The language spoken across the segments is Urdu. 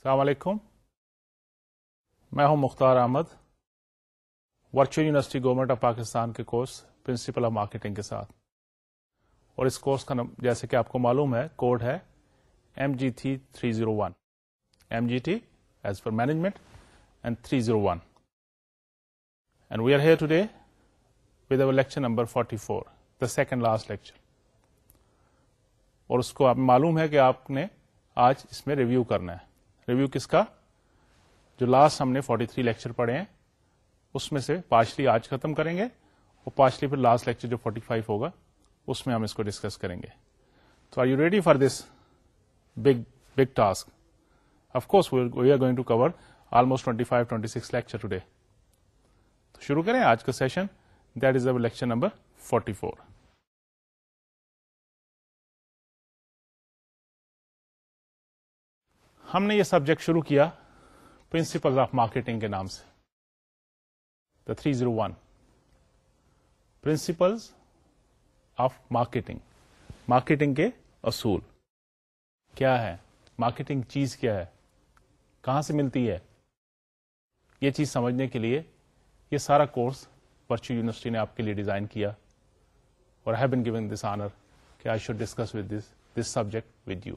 السلام علیکم میں ہوں Mukhtar Ahmed virtual university government of Pakistan کے کورس پرنسپل آف مارکیٹنگ کے ساتھ اور اس کورس کا نام جیسے کہ آپ کو معلوم ہے کوڈ ہے M G T three zero one M G T as per management and three zero one and we are here today with lecture number forty four the second last lecture اور اس کو معلوم ہے کہ آپ نے آج اس میں ریویو کرنا ہے ریویو کس کا جو لاسٹ ہم نے 43 تھری لیکچر پڑھے ہیں اس میں سے پارشلی آج ختم کریں گے اور پارشلی پھر لاسٹ لیکچر جو 45 ہوگا اس میں ہم اس کو ڈسکس کریں گے تو are you ready for this big big task course we are going to cover almost twenty five twenty six lecture today تو شروع کریں آج کا سیشن دیٹ از اب لیکچر نمبر فورٹی فور ہم نے یہ سبجیکٹ شروع کیا پرنسپل آف مارکیٹنگ کے نام سے the three zero one principles of marketing marketing کے اصول کیا ہے مارکیٹنگ چیز کیا ہے کہاں سے ملتی ہے یہ چیز سمجھنے کے لیے یہ سارا کورس پرچو یونیورسٹی نے آپ کے لیے ڈیزائن کیا اور have been given this honour کہ I should discuss with this this subject with you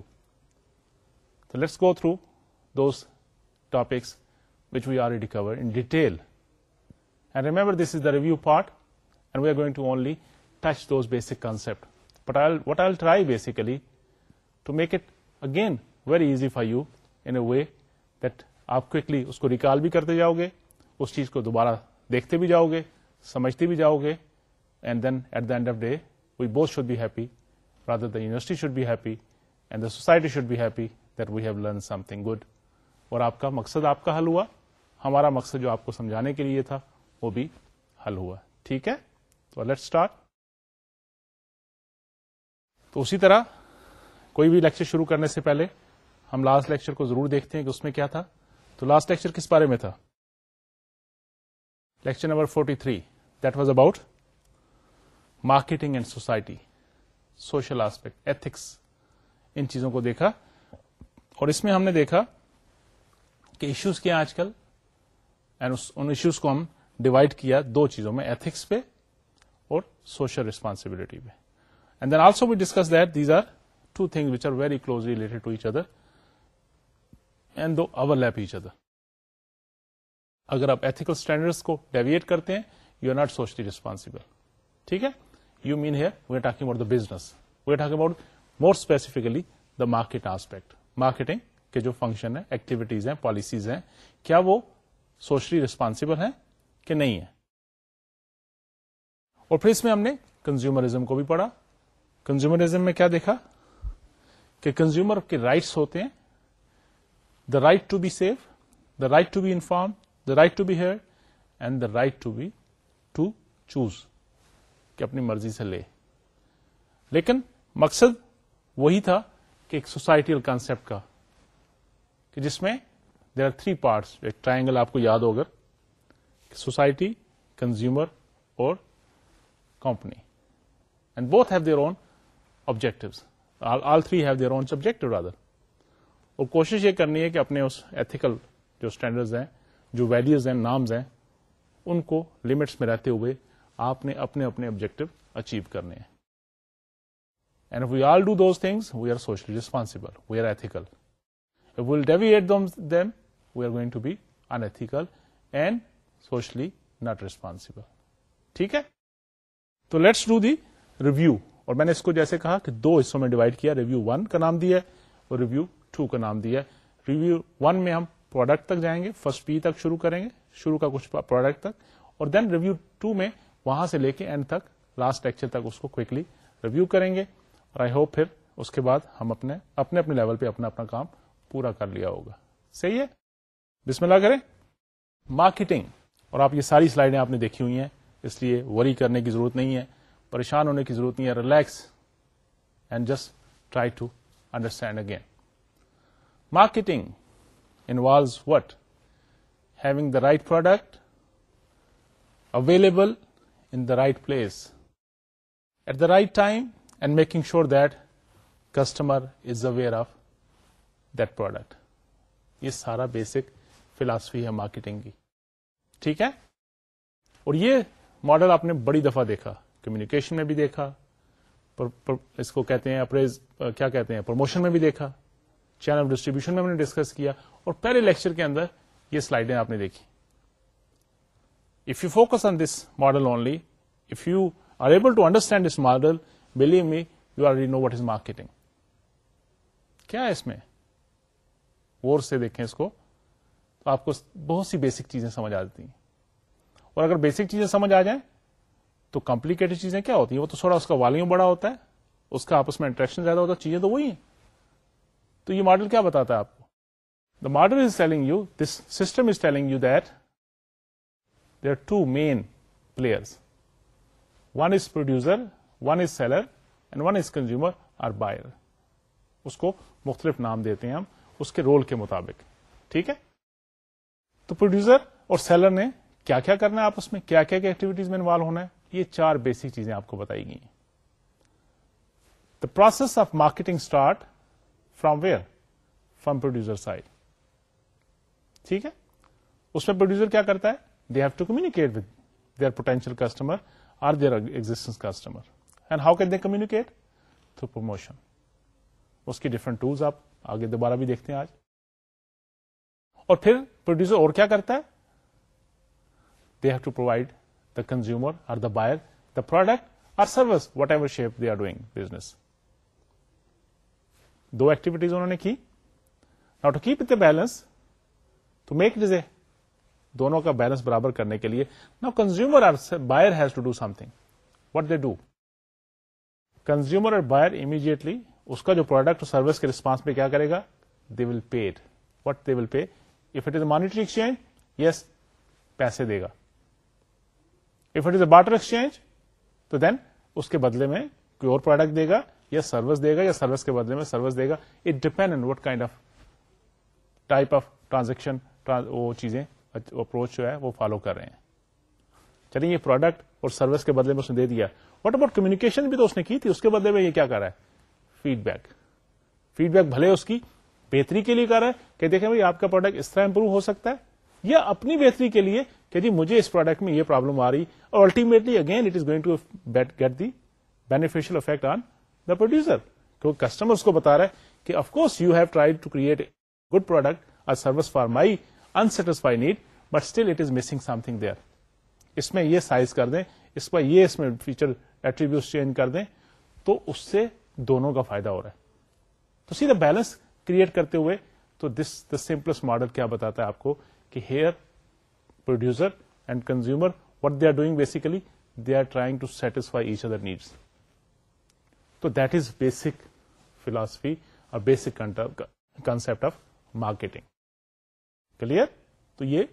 let's go through those topics which we already covered in in detail and remember this is the review part and we are going to only touch those basic But but what I try basically to make it again very easy for you in a way that آپ کوکلی اس کو ریکال بھی کرتے جاؤ گے اس چیز کو دوبارہ دیکھتے بھی جاؤ گے سمجھتے بھی جاؤ گے and then at the end of day we both should be happy rather the university should be happy and the society should be happy good اور آپ کا مقصد آپ کا حل ہوا ہمارا مقصد جو آپ کو سمجھانے کے لیے تھا وہ بھی حل ہوا ٹھیک ہے تو لیٹ اسٹارٹ تو اسی طرح کوئی بھی لیکچر شروع کرنے سے پہلے ہم لاسٹ لیکچر کو ضرور دیکھتے ہیں کہ اس میں کیا تھا تو لاسٹ لیکچر کس بارے میں تھا lecture number forty that was about marketing and society social aspect ethics ان چیزوں کو دیکھا اور اس میں ہم نے دیکھا کہ ایشوز کیا آج کل ان ایشوز کو ہم ڈیوائڈ کیا دو چیزوں میں ایتھکس پہ اور سوشل ریسپانسبلٹی پہ and then also we discuss that these are two thing which are very closely related to each other and do overlap each other اگر آپ ایتھیکل اسٹینڈرڈ کو ڈیویٹ کرتے ہیں you are not socially responsible ٹھیک ہے you mean here we are talking about the business we are talking about more specifically the market aspect marketing کے جو فنکشن ہیں ایکٹیویٹیز ہیں پالیسیز ہیں کیا وہ سوشلی ریسپانسبل ہیں کہ نہیں ہے اور پھر اس میں ہم نے کنزیومرزم کو بھی پڑھا کنزیومرزم میں کیا دیکھا کہ کنزیومر کے رائٹس ہوتے ہیں the right to be safe the right to be inform the right to be hear and the right to be to choose کہ اپنی مرضی سے لے لیکن مقصد وہی تھا کہ ایک سوسائٹیل کانسیپٹ کا کہ جس میں دیر آر تھری پارٹس ایک ٹرائنگل آپ کو یاد ہوگا سوسائٹی کنزیومر اور company and both have their own objective all three have their own اور کوشش یہ کرنی ہے کہ اپنے اس ایتھیکل جو ویلوز ہیں نامز ہیں ان کو لمٹس میں رہتے ہوئے آپ نے اپنے اپنے آبجیکٹو اچیو کرنے ہیں and and we we we we all do those things are are are socially socially responsible ethical deviate them going to be unethical not responsible ٹھیک ہے تو لیٹس ڈو دی ریویو اور میں نے اس کو جیسے کہا کہ دو حصوں میں ڈیوائڈ کیا ریویو ون کا نام دیا ہے اور ریویو ٹو کا نام دیا ہے ریویو ون میں ہم پروڈکٹ تک جائیں گے فرسٹ پی تک شروع کریں گے شروع کا کچھ پروڈکٹ تک اور دین ریویو ٹو میں وہاں سے لے کے اینڈ تک لاسٹ لیکچر تک اس کو کوکلی ریویو کریں گے اور آئی ہوپ پھر اس کے بعد ہم اپنے اپنے اپنے لیول پہ اپنا اپنا کام پورا کر لیا ہوگا صحیح ہے بسم اللہ کریں مارکیٹنگ اور آپ یہ ساری سلائڈیں آپ نے دیکھی ہوئی ہیں اس لیے وری کرنے کی ضرورت نہیں ہے پریشان ہونے کی ضرورت نہیں ہے relax and just try to understand again marketing involves what having the right product available in the right place at the right time making sure that customer is aware of product یہ سارا بیسک فلاسفی ہے مارکیٹنگ کی ٹھیک ہے اور یہ ماڈل آپ نے بڑی دفعہ دیکھا کمیونیکیشن میں بھی دیکھا اس کو کہتے ہیں اپریز کیا کہتے ہیں پروموشن میں بھی دیکھا چین آف ڈسٹریبیوشن میں ہم نے ڈسکس کیا اور پہلے لیکچر کے اندر یہ سلائڈیں آپ نے دیکھی if you focus on this model only if you are able to understand this model believe me you are re know what is marketing کیا ہے اس میں غور سے دیکھیں اس کو تو آپ کو بہت سی بیسک چیزیں سمجھ آ جاتی ہیں اور اگر بیسک چیزیں سمجھ آ جائیں تو کمپلیکیٹڈ چیزیں کیا ہوتی ہیں وہ تو تھوڑا اس کا والیوم بڑا ہوتا ہے اس کا آپس میں انٹریکشن زیادہ ہوتا ہے چیزیں تو وہی ہیں تو یہ ماڈل کیا بتاتا ہے آپ کو the model is telling you this system is telling you that they are two main players one is producer one is seller and one is consumer or buyer اس کو مختلف نام دیتے ہیں ہم اس کے رول کے مطابق ٹھیک ہے تو پروڈیوسر اور سیلر نے کیا کیا کرنا ہے آپ اس میں کیا کیا ایکٹیویٹیز میں انوالو ہونا ہے یہ چار بیسک چیزیں آپ کو بتائی گئی the process of marketing start from where from producer side ٹھیک ہے اس میں پروڈیوسر کیا کرتا ہے they have to communicate with their potential customer or their existence customer and how can they communicate through promotion اس کی ڈفرنٹ ٹولس آپ آگے دوبارہ بھی دیکھتے ہیں آج اور پھر پروڈیوسر اور کیا کرتا ہے they have to provide the consumer or the buyer the product or service whatever shape they are doing business do activities انہوں نے کی نا ٹو کیپ اتنے the balance to make it is a دونوں کا بیلنس برابر کرنے کے لیے نا consumer or buyer has to do something what they do consumer اور بائر امیڈیٹلی اس کا جو پروڈکٹ سروس کے ریسپانس میں کیا کرے گا they will pay will pay if it is monetary exchange yes پیسے دے گا if it is a exchange تو دین اس کے بدلے میں کوئی اور پروڈکٹ دے گا یا سروس دے گا یا سروس کے بدلے میں سروس دے گا it on what kind of type of transaction وہ چیزیں اپروچ جو ہے وہ فالو کر رہے ہیں چلیے یہ پروڈکٹ اور سروس کے بدلے میں اس نے دے دیا اباؤٹ کمیونکیشن بھی تو اس نے کی تھی اس کے بدلے میں یہ کیا کر رہا ہے فیڈ بیک فیڈ بیک بھلے اس کی بہتری کے لیے کر رہا ہے کہ دیکھیں بھائی آپ کا پروڈکٹ اس طرح امپروو ہو سکتا ہے یا اپنی بہتری کے لیے کہ جی مجھے اس پروڈکٹ میں یہ پرابلم آ رہی اور ultimately again it is going to get the beneficial effect on the producer کیونکہ کسٹمر کو بتا رہا ہے کہ of course you have try to create good product service for my unsatisfied need but still it is missing something there اس میں یہ سائز کر دیں اس پر یہ اس میں فیچر ایٹریبیوٹ چینج کر دیں تو اس سے دونوں کا فائدہ ہو رہا ہے تو سیدھا بیلنس کریٹ کرتے ہوئے تو دس دا سمپلس ماڈل کیا بتاتا ہے آپ کو کہ here producer and consumer what they are doing basically they are trying to satisfy each other needs تو دیٹ از بیسک فلاسفی اور basic concept of marketing clear تو یہ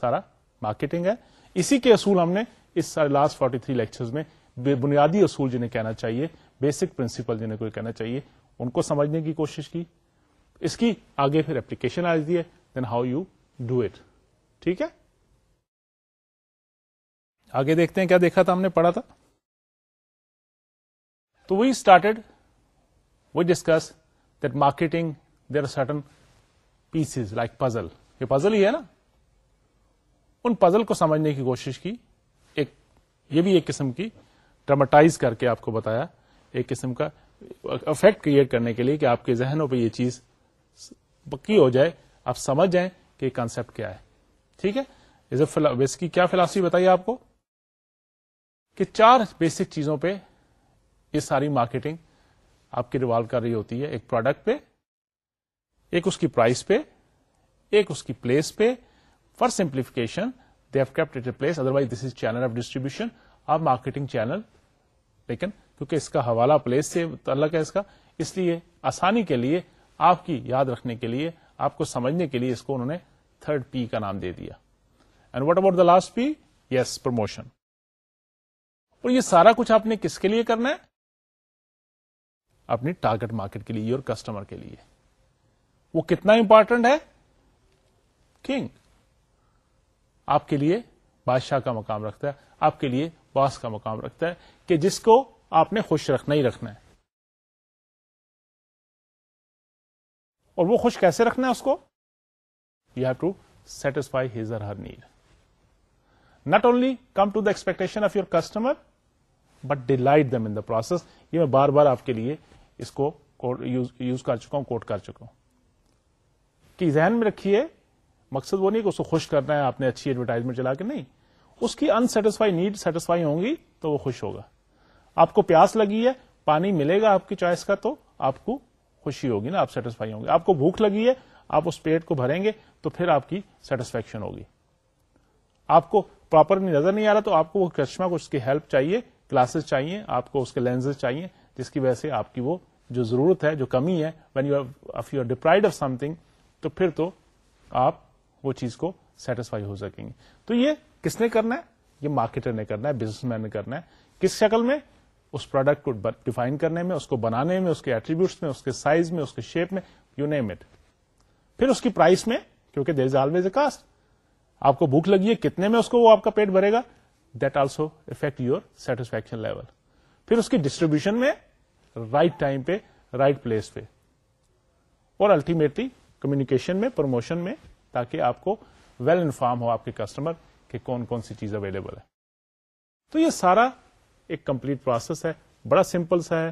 سارا مارکیٹنگ ہے اسی کے اصول ہم نے سارے لاسٹ فورٹی تھری لیکچر میں بے بنیادی اصول جنہیں کہنا چاہیے بیسک پرنسپل جنہیں کوئی کہنا چاہیے ان کو سمجھنے کی کوشش کی اس کی آگے پھر اپلیکیشن آج ہے then how you do it ٹھیک ہے آگے دیکھتے ہیں کیا دیکھا تھا ہم نے پڑھا تھا تو we started we discuss that marketing there are certain pieces like puzzle یہ پزل ہی ہے نا ان پزل کو سمجھنے کی کوشش کی یہ بھی ایک قسم کی ٹرمٹائز کر کے آپ کو بتایا ایک قسم کا افیکٹ کریٹ کرنے کے لیے کہ آپ کے ذہنوں پہ یہ چیز پکی ہو جائے آپ سمجھ جائیں کہ کانسیپٹ کیا ہے ٹھیک ہے اس کی کیا فلاسفی بتائی آپ کو کہ چار بیسک چیزوں پہ یہ ساری مارکیٹنگ آپ کی ریوالو کر رہی ہوتی ہے ایک پروڈکٹ پہ ایک اس کی پرائز پہ ایک اس کی پلیس پہ for simplification kept kept it place otherwise this is channel of distribution marketing marketing channel کیونکہ اس کا حوالہ پلیس سے تعلق ہے اس کا اس لیے آسانی کے لیے آپ کی یاد رکھنے کے لیے آپ کو سمجھنے کے لیے اس کو انہوں نے تھرڈ پی کا نام دے دیا and what about the last P yes promotion اور یہ سارا کچھ آپ نے کس کے لیے کرنا ہے اپنی ٹارگیٹ مارکیٹ کے لیے اور کسٹمر کے لیے وہ کتنا امپارٹنٹ ہے کنگ آپ کے لیے بادشاہ کا مقام رکھتا ہے آپ کے لیے باس کا مقام رکھتا ہے کہ جس کو آپ نے خوش رکھنا ہی رکھنا ہے اور وہ خوش کیسے رکھنا ہے اس کو you have to satisfy his or her need not only come to the expectation of your customer but delight them in process یہ میں بار بار آپ کے لیے اس کو یوز کر چکا ہوں کوٹ کر چکا ہوں کہ ذہن میں رکھیے مقصد وہ نہیں کہ اس کو خوش کرنا ہے آپ نے اچھی ایڈورٹائزمنٹ چلا کے نہیں اس کی انسٹسفائی نیڈ سیٹسفائی ہوں گی تو وہ خوش ہوگا آپ کو پیاس لگی ہے پانی ملے گا آپ کی چوائس کا تو آپ کو خوشی ہوگی نا آپ سیٹسفائی ہوں گے آپ کو بھوک لگی ہے آپ اس پیٹ کو بھریں گے تو پھر آپ کی سیٹسفیکشن ہوگی آپ کو پراپر نظر نہیں آ رہا تو آپ کو وہ چشمہ کو اس کی ہیلپ چاہیے گلاسز چاہیے آپ کو اس کے لینزز چاہیے جس کی وجہ سے آپ کی وہ جو ضرورت ہے جو کمی ہے when you are you are deprived of some تو پھر تو آپ وہ چیز کو سیٹسفائی ہو سکیں گے تو یہ کس نے کرنا ہے یہ مارکیٹر نے کرنا ہے بزنس مین نے کرنا ہے کس شکل میں اس پروڈکٹ کو ڈیفائن کرنے میں اس کو بنانے میں اس کے ایٹریبیوٹس میں اس کے سائز میں اس کے شیپ میں یو نیم اٹ پھر اس کی پرائز میں کیونکہ there is always a cost آپ کو بھوک لگی ہے کتنے میں اس کو وہ آپ کا پیٹ بھرے گا that also affect your satisfaction level پھر اس کی ڈسٹریبیوشن میں رائٹ right ٹائم پہ رائٹ right پلیس پہ اور الٹیمیٹلی کمیونیکیشن میں پروموشن میں تاکہ آپ کو ویل well انفارم ہو آپ کے کسٹمر کہ کون کون سی چیز اویلیبل ہے تو یہ سارا ایک کمپلیٹ پروسیس ہے بڑا سمپل سا ہے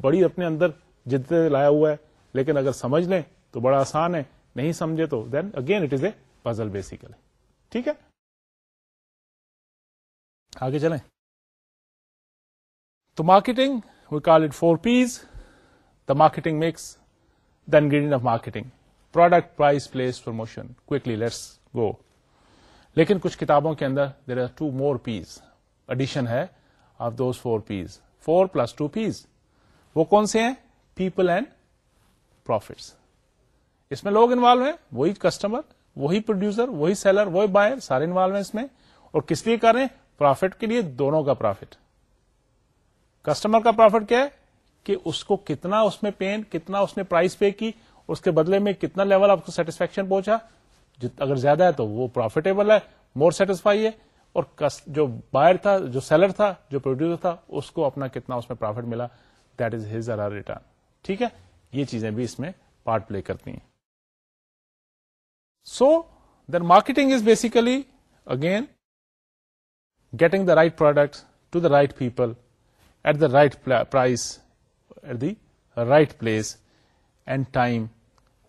بڑی اپنے اندر جد لایا ہوا ہے لیکن اگر سمجھ لیں تو بڑا آسان ہے نہیں سمجھے تو then again it is a puzzle basically ٹھیک ہے آگے چلیں تو marketing we call it four P's the marketing mix then ingredient of marketing product price place promotion let's go لیکن کچھ کتابوں کے اندر there are two more P's addition ہے of those four P's four plus two P's وہ کون سے ہیں پیپل اینڈ پروفٹس اس میں لوگ انوالو ہیں وہی کسٹمر وہی پروڈیوسر وہی سیلر وہی بائر سارے انوالو ہیں اس میں اور کس لیے کر رہے ہیں پروفٹ کے لیے دونوں کا پروفٹ کسٹمر کا پروفٹ کیا ہے کہ اس کو کتنا اس میں پین کتنا اس نے پرائز پے کی اس کے بدلے میں کتنا لیول آپ کو سیٹسفیکشن پہنچا اگر زیادہ ہے تو وہ پروفیٹیبل ہے مور سیٹسفائی ہے اور جو بائر تھا جو سیلر تھا جو پروڈیوسر تھا اس کو اپنا کتنا اس میں پروفیٹ ملا that is his or return ٹھیک ہے یہ چیزیں بھی اس میں پارٹ پلے کرتی ہیں so the marketing is basically again getting the right product to the right people at the right price at the right place and time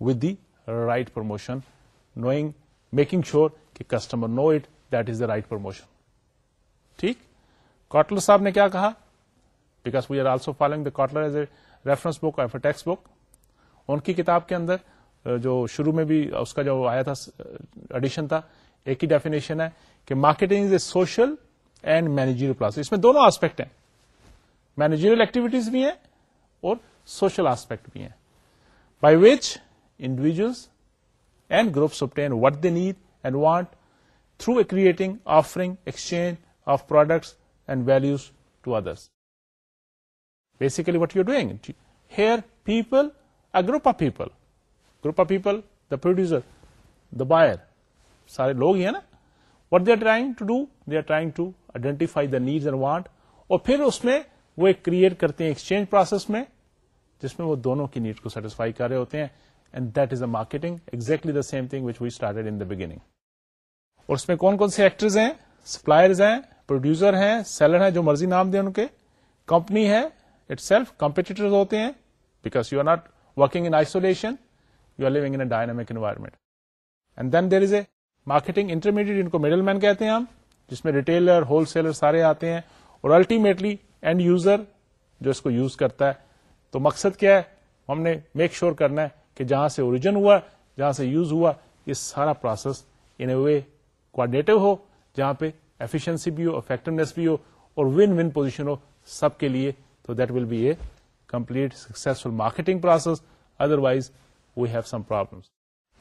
with right promotion knowing making sure کہ customer know it does the right promotion ٹھیک کوٹلر صاحب نے کیا کہا بیک ویلس فالٹلرس book of a textbook ان کی کتاب کے اندر جو شروع میں بھی اس کا جو آیا تھا ایڈیشن تھا ایک ہی ڈیفینیشن ہے کہ marketing is a social and managerial class اس میں دونوں آسپیکٹ ہیں مینیجریل ایکٹیویٹیز بھی ہیں اور سوشل آسپیکٹ بھی ہیں by which individuals and groups what they need and want through a creating offering exchange of products and value to others basically what you doing here people a group of people group of people the producer the buyer سارے لوگ ہے نا what they are trying to do they are trying to identify the need and want اور پھر اس میں وہ ایک کریئٹ کرتے ہیں ایکسچینج پروسیس میں جس میں وہ دونوں کی نیڈ کو سیٹسفائی کر رہے ہوتے ہیں marketing exactly the same thing which we started in the beginning اور اس میں کون کون سے ایکٹرز ہیں سپلائرز ہیں پروڈیوسر ہیں سیلر ہیں جو مرضی نام دیں ان کے کمپنی ہے اٹ سیلف کمپیٹیٹر ہوتے ہیں because you are not working in isolation you are لوگ in dynamic environment and then there is a marketing intermediate ان کو مڈل مین کہتے ہیں ہم جس میں ریٹیلر ہول سیلر سارے آتے ہیں اور الٹیمیٹلی اینڈ یوزر جو اس کو یوز کرتا ہے تو مقصد کیا ہے ہم نے میک شیور کرنا ہے کہ جہاں سے اوریجن ہوا جہاں سے یوز ہوا یہ سارا پروسیس ان اے وے کوآڈینیٹو ہو جہاں پہ ایفیشنسی بھی ہو افیکٹونیس بھی ہو اور ون ون پوزیشن ہو سب کے لیے تو that will be a complete successful marketing process otherwise we have some problems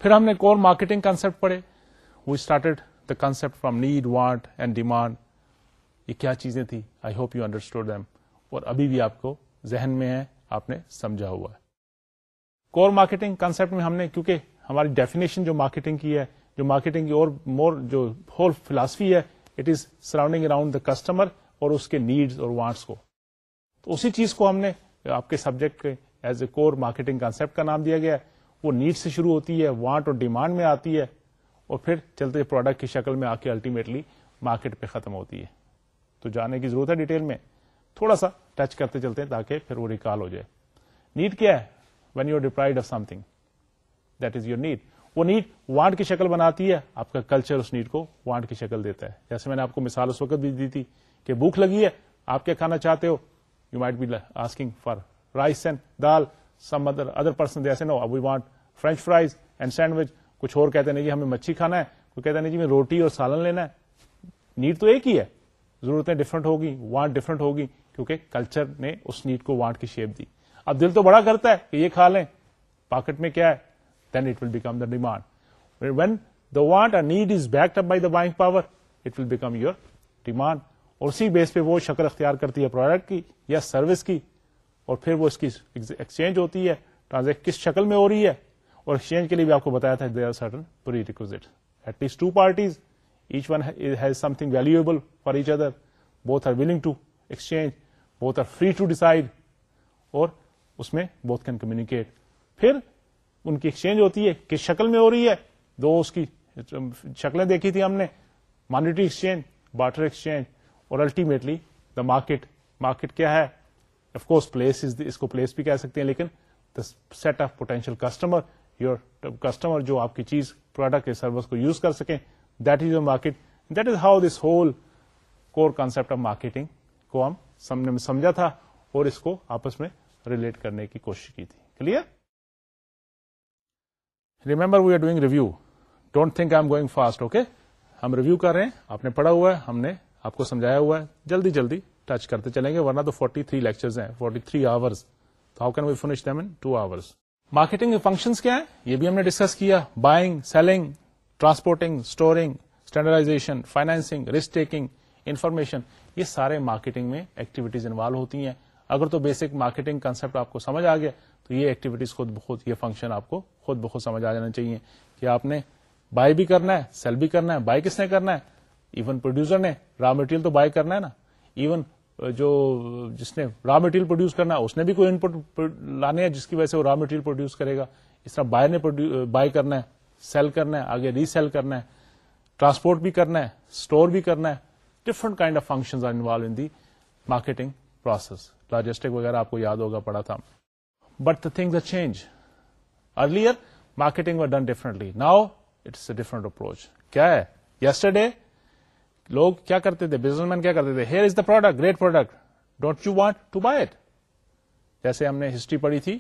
پھر ہم نے کور مارکیٹنگ کانسپٹ پڑھے we started the concept from need want and demand یہ کیا چیزیں تھیں آئی ہوپ یو اور ابھی بھی آپ کو ذہن میں ہے آپ نے سمجھا ہوا ہے کور مارکیٹنگ کانسیپٹ میں ہم نے کیونکہ ہماری ڈیفینیشن جو مارکیٹنگ کی ہے جو مارکیٹنگ کی اور مور جو ہول فلاسفی ہے it is surrounding around the customer اور اس کے نیڈز اور وانٹس کو تو اسی چیز کو ہم نے آپ کے subject as a core marketing concept کا نام دیا گیا ہے وہ نیڈ سے شروع ہوتی ہے وانٹ اور ڈیمانڈ میں آتی ہے اور پھر چلتے پروڈکٹ کی شکل میں آ کے الٹیمیٹلی مارکیٹ پہ ختم ہوتی ہے تو جانے کی ضرورت ہے ڈیٹیل میں تھوڑا سا ٹچ کرتے چلتے ہیں تاکہ پھر وہ ریکال ہو جائے نیڈ کیا ہے when you deprived of something that is your need وہ نیڈ وانٹ کی شکل بناتی ہے آپ کا کلچر اس نیڈ کو وانٹ کی شکل دیتا ہے جیسے میں نے آپ کو مثال اس وقت بھی دی تھی کہ بھوک لگی ہے آپ کیا کھانا چاہتے ہو you might be asking for rice and dal some other other person جیسے no we want french fries and sandwich کچھ اور کہتے نہیں جی ہمیں مچھی کھانا ہے کوئی کہتے ہیں جی ہمیں روٹی اور سالن لینا ہے نیڈ تو ایک ہی ہے ضرورتیں ڈفرنٹ ہوگی وانٹ ڈفرنٹ ہوگی کیونکہ کلچر نے اس نیڈ کو وانٹ کی شیپ دی اب دل تو بڑا کرتا ہے کہ یہ کھا لیں پاکٹ میں کیا ہے then it will become the demand when the want a need is back up by the buying power it will become your demand اور اسی بیس پہ وہ شکل اختیار کرتی ہے پروڈکٹ کی یا سروس کی اور پھر وہ اس کی ایکسچینج ہوتی ہے ٹرانزیکٹ کس شکل میں ہو رہی ہے اور ایکسچینج کے لیے بھی آپ کو بتایا تھا they are certain requires at least two parties each one has something valuable for each other both are willing to exchange both are free to decide اور اس میں بوتھ کین کمیونکیٹ پھر ان کی ایکسچینج ہوتی ہے کس شکل میں ہو رہی ہے دو اس کی شکلیں دیکھی تھی ہم نے مانیٹری ایکسچینج بارٹر ایکسچینج اور الٹیمیٹلی دا مارکیٹ مارکیٹ کیا ہے اف کورس پلیس اس کو پلیس بھی کہہ سکتے ہیں لیکن the set of potential customer your customer جو آپ کی چیز پروڈکٹ یا سروس کو یوز کر سکیں that is market that is how this whole core concept of marketing کو ہم سمجھا تھا اور اس کو آپس میں ریلیٹ کرنے کی کوشش کی تھی clear remember we are doing review don't think I am going fast okay ہم ریویو کر رہے ہیں آپ نے پڑھا ہوا ہے ہم نے آپ کو سمجھایا ہوا ہے جلدی جلدی ٹچ کرتے چلیں گے ورنہ تو 43 تھری لیکچرز ہیں forty three hour how can we finish in two hour marketing function کیا ہیں یہ بھی ہم نے ڈسکس کیا buying selling transporting storing standardization financing risk taking information یہ سارے مارکیٹنگ میں ایکٹیویٹیز انوالو ہوتی ہیں اگر تو بیسک مارکیٹنگ کنسپٹ آپ کو سمجھ آ گیا تو یہ ایکٹیویٹیز خود بخود یہ فنکشن آپ کو خود بخود سمجھ آ جانا چاہیے کہ آپ نے بائی بھی کرنا ہے سیل بھی کرنا ہے بائی کس نے کرنا ہے ایون پروڈیوسر نے را مٹیریل تو بائی کرنا ہے نا ایون جو جس نے را مٹیریل پروڈیوس کرنا ہے اس نے بھی کوئی انپٹ لانے ہیں جس کی وجہ سے وہ را مٹیریل پروڈیوس کرے گا اس طرح بائی نے بائی کرنا ہے سیل کرنا ہے آگے ری سیل کرنا ہے ٹرانسپورٹ بھی کرنا ہے اسٹور بھی کرنا ہے different kind of function marketing process logistic وغیرہ آپ کو یاد ہوگا پڑا تھا but the things change earlier marketing done differently now it's a different approach کیا ہے یسٹرڈے لوگ کیا کرتے تھے بزنس مین کیا کرتے تھے here is the product great product don't you want to buy it جیسے ہم نے ہسٹری پڑھی تھی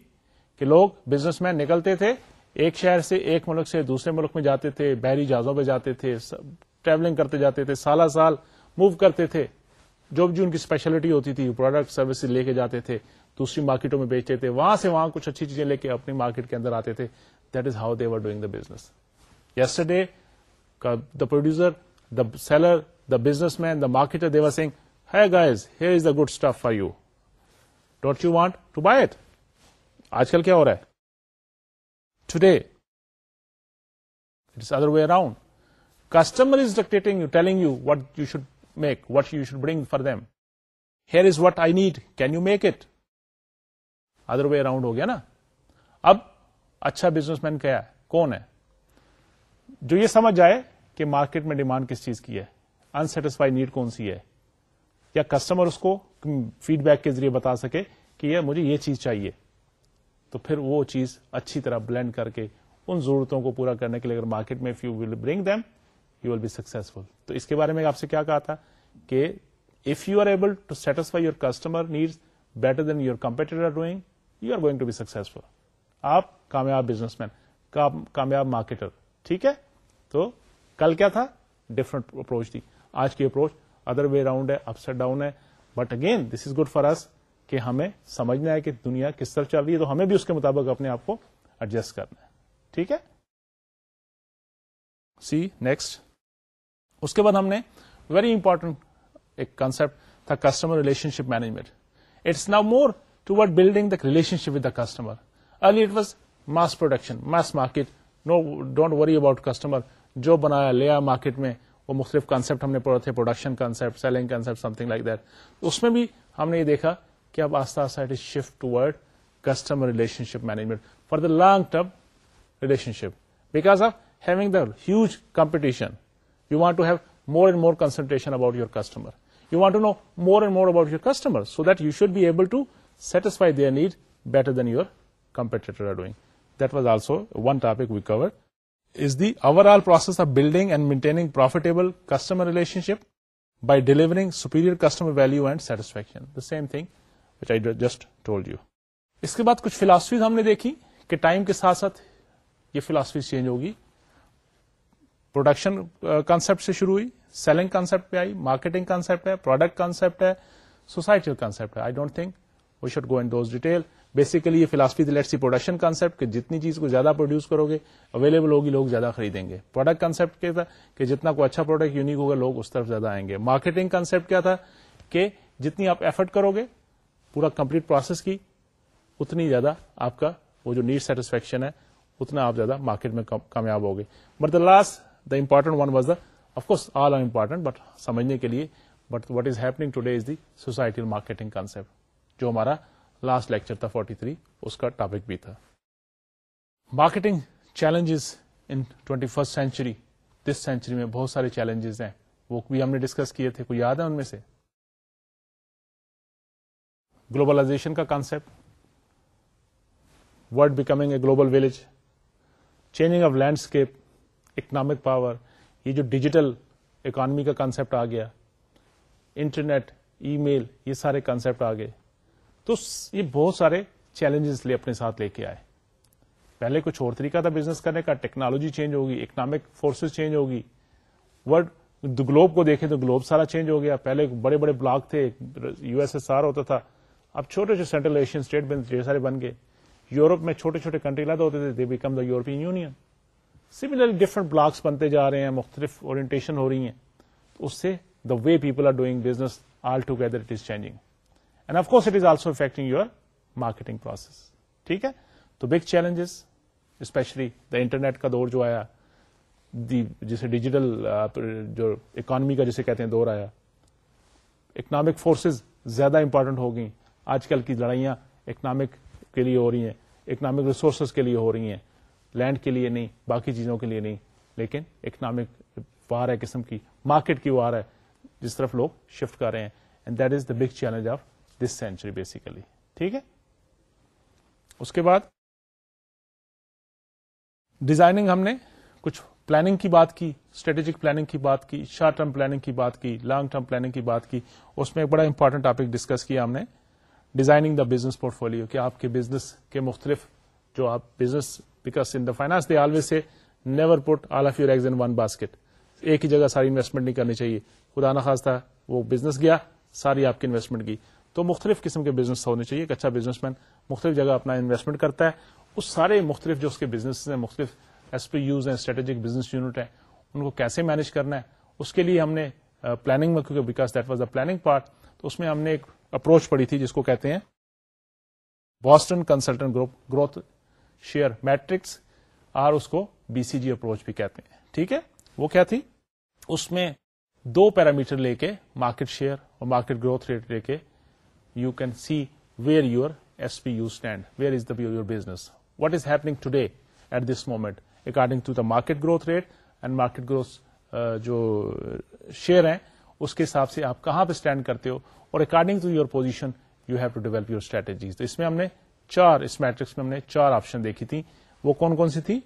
کہ لوگ بزنس مین نکلتے تھے ایک شہر سے ایک ملک سے دوسرے ملک میں جاتے تھے بحری جہازوں پہ جاتے تھے ٹریولنگ کرتے جاتے تھے سالہ سال موو کرتے تھے جو بھی ان کی اسپیشلٹی ہوتی تھی پروڈکٹ سروسز لے کے جاتے تھے دوسری مارکیٹوں میں بیچتے تھے وہاں سے وہاں کچھ اچھی چیزیں لے کے اپنی مارکیٹ کے اندر آتے تھے that is how they they're doing the business yesterday the producer the seller the businessman the marketer they're saying hey guys here is the good stuff for you don't you want to buy it آج کل کیا ہو رہا ہے today is other way around customer is dictating you telling you what you should what you should bring for there is what I need can you make it other way around ہو گیا نا اب اچھا بزنس مین کیا ہے کون ہے جو یہ سمجھ جائے کہ مارکیٹ میں ڈیمانڈ کس چیز کی ہے انسٹیسفائیڈ نیڈ کون سی ہے یا کسٹمر اس کو فیڈ بیک کے ذریعے بتا سکے کہ یہ مجھے یہ چیز چاہیے تو پھر وہ چیز اچھی طرح بلینڈ کر کے ان ضرورتوں کو پورا کرنے کے لیے اگر مارکیٹ میں if you will bring them you will be successful تو اس کے بارے میں آپ سے کیا کہا تھا کہ if you are able to satisfy your customer needs better than your competitor doing you are going to be successful آپ کامیاب بزنس مین کامیاب مارکیٹر ٹھیک ہے تو کل کیا تھا ڈفرنٹ اپروچ تھی آج کی اپروچ ادر وے راؤنڈ ہے اپ سیٹ ڈاؤن ہے but again this is good for us کہ ہمیں سمجھنا ہے کہ دنیا کس طرح چل رہی ہے تو ہمیں بھی اس کے مطابق اپنے آپ کو ایڈجسٹ کرنا ہے ٹھیک ہے سی نیکسٹ اس کے بعد ہم نے ویری امپورٹنٹ ایک کانسپٹ تھا customer relationship management it's now more toward building the relationship with the customer early it was mass production mass market no don't worry about customer جو بنایا لیا مارکیٹ میں وہ مختلف کانسپٹ ہم نے پڑھے تھے production concept selling something like that اس میں بھی ہم نے یہ دیکھا کہ اب آستہ آستہ shift toward customer relationship management for the long term relationship because of having the huge competition you want to have more and more concentration about your customer you want to know more and more about your customer so that you should be able to satisfy their need better than your competitor doing that was also one topic we cover is the overall process of building and maintaining profitable customer relationship by delivering superior customer value and satisfaction the same thing which I just told you اس کے بعد کچھ فلاسفیز ہم نے دیکھی کہ ٹائم کے ساتھ یہ فلاسفی چینج ہوگی پروڈکشن کانسیپٹ سے شروع ہوئی سیلنگ کانسیپٹ پہ آئی مارکیٹنگ کانسیپٹ ہے پروڈکٹ کانسیپٹ ہے society think we should go in those detail basically یہ فلاسفی دیکھ سی پروڈکشن کانسیپٹ کہ جتنی چیز کو زیادہ پروڈیوس کرو گے اویلیبل ہوگی لوگ زیادہ خریدیں گے پروڈکٹ کانسیپٹ کیا تھا کہ جتنا کوئی اچھا پروڈکٹ یونیک ہوگا لوگ اس طرف زیادہ آئیں گے مارکیٹنگ کانسیپٹ کیا تھا کہ جتنی آپ ایفرٹ کرو گے پورا کمپلیٹ پروسیس کی اتنی زیادہ آپ کا وہ جو نیڈ سیٹسفیکشن ہے اتنا آپ زیادہ مارکیٹ میں کامیاب ہوگے but the last the important one was the of course all are important but سمجھنے کے لیے but what is happening today is the society marketing concept جو ہمارا لاسٹ لیکچر تھا 43 اس کا ٹاپک بھی تھا marketing challenges in twenty first century this century میں بہت سارے چیلنجز ہیں وہ بھی ہم نے ڈسکس کیے تھے کوئی یاد ہے ان میں سے گلوبلائزیشن کا concept world becoming a global village changing of landscape economic power یہ جو ڈیجیٹل اکانمی کا کانسیپٹ آ گیا انٹرنیٹ ای میل یہ سارے کانسیپٹ آ گئے تو یہ بہت سارے چیلنجز لے اپنے ساتھ لے کے آئے پہلے کچھ اور طریقہ تھا بزنس کرنے کا ٹیکنالوجی چینج ہوگی اکنامک فورسز چینج ہوگی گلوب کو دیکھیں تو گلوب سارا چینج ہو گیا پہلے بڑے بڑے بلاک تھے یو ایس ایس آر ہوتا تھا اب چھوٹے چھوٹے سینٹرل ایشین اسٹیٹ بن سارے بن گئے یوروپ میں چھوٹے چھوٹے کنٹری لاتے ہوتے تھے they become the European Union similarly different blocs بنتے جا رہے ہیں مختلف اور اس سے the way people are doing business all together it is changing and of course it is also affecting your marketing process ٹھیک ہے تو big challenges especially the internet کا دور جو آیا دی جسے ڈیجیٹل جو اکانمی کا جسے کہتے ہیں دور آیا اکنامک فورسز زیادہ امپورٹنٹ ہو گئی آج کل کی لڑائیاں اکنامک کے لیے ہو رہی ہیں اکنامک ریسورسز کے لیے ہو رہی ہیں لینڈ کے لیے نہیں باقی چیزوں کے لیے نہیں لیکن اکنامک وار ہے قسم کی مارکیٹ کی وہ ہے جس طرف لوگ شفٹ کر رہے ہیں and that is the big challenge of this century basically ٹھیک ہے اس کے بعد ڈیزائننگ ہم نے کچھ پلاننگ کی بات کی اسٹریٹجک پلاننگ کی بات کی شارٹ ٹرم پلاننگ کی بات کی لانگ ٹرم پلاننگ کی بات کی اس میں ایک بڑا امپورٹنٹ ٹاپک ڈسکس کیا ہم نے ڈیزائننگ دا بزنس پورٹ کہ آپ کے بزنس کے مختلف جو آپ business in the finance they always say never put all of one basket ایک ہی جگہ ساری انویسٹمنٹ نہیں کرنی چاہیے خدا نا خاص تھا وہ بزنس گیا ساری آپ کی انویسٹمنٹ گئی تو مختلف قسم کے بزنس ہونے چاہیے ایک اچھا بزنس مین مختلف جگہ اپنا انویسٹمنٹ کرتا ہے اس سارے مختلف جو اس کے بزنس ہیں مختلف ایس پی یوز ہیں اسٹریٹجک بزنس یونٹ ہیں ان کو کیسے مینج کرنا ہے اس کے لیے ہم نے پلاننگ میں کیونکہ because that was the planning part تو اس میں ہم نے ایک اپروچ پڑی تھی جس کو کہتے ہیں Boston consultant group growth share matrix اور اس کو بی سی جی اپروچ بھی کہتے ہیں ٹھیک ہے وہ کیا تھی اس میں دو پیرامیٹر لے کے مارکیٹ شیئر اور مارکیٹ گروتھ ریٹ لے کے you can see where your S B U stand where is the your business what is happening today at this moment according to the market growth rate and market growth جو شیئر ہیں اس کے حساب سے آپ کہاں پہ اسٹینڈ کرتے ہو اور according to your position you have to develop your strategies تو اس میں ہم نے چار اس میٹرکس میں ہم نے چار آپشن دیکھی تھی وہ کون کون سی تھی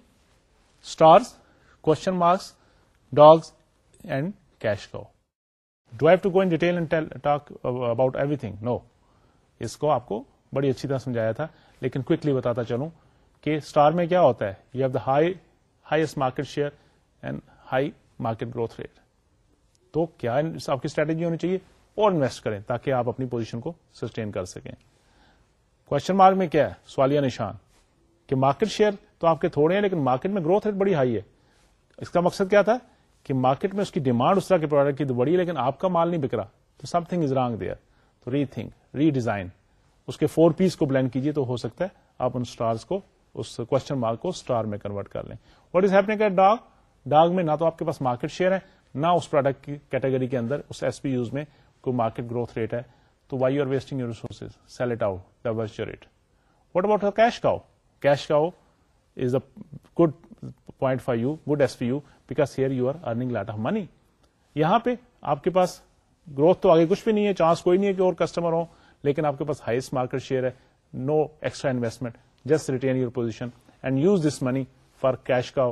stars question marks dogs and cash cow have to go in detail about everything no اس کو آپ کو بڑی اچھی طرح سمجھایا تھا لیکن کلی بتاتا چلوں کہ اسٹار میں کیا ہوتا ہے you have the high highest market share and high market growth rate تو کیا آپ کی اسٹریٹجی ہونی چاہیے اور انویسٹ کریں تاکہ آپ اپنی پوزیشن کو سسٹین کر سکیں کوشچن مارک میں کیا ہے سوالیہ نشان کہ مارکیٹ شیئر تو آپ کے تھوڑے ہیں لیکن مارکیٹ میں گروتھ ریٹ بڑی ہائی ہے اس کا مقصد کیا تھا کہ مارکیٹ میں اس کی ڈیمانڈ اس طرح کے پروڈکٹ کی بڑی ہے لیکن آپ کا مال نہیں بک رہا تو some thing is wrong there تو ری تھنگ ڈیزائن اس کے فور پیس کو بلینڈ کیجیے تو ہو سکتا ہے آپ ان اسٹارس کو اس کوشچن مارک کو اسٹار میں کنورٹ کر لیں what is happening at dog dog میں نہ تو آپ کے پاس مارکیٹ شیئر ہے نہ اس پروڈکٹ کی کیٹیگری کے اندر اس ایس پی یوز میں کوئی مارکیٹ گروتھ ریٹ ہے تو why you are wasting your resources sell sell it out what about cash cow cash cow is a good point for you good S P U because here you are earning lot of money یہاں پہ آپ کے پاس گروتھ تو آگے کچھ بھی نہیں ہے چانس کوئی نہیں ہے کہ اور کسٹمر ہو لیکن آپ کے پاس ہائیسٹ مارکیٹ شیئر ہے no extra investment just retain your position and use this money for cash کا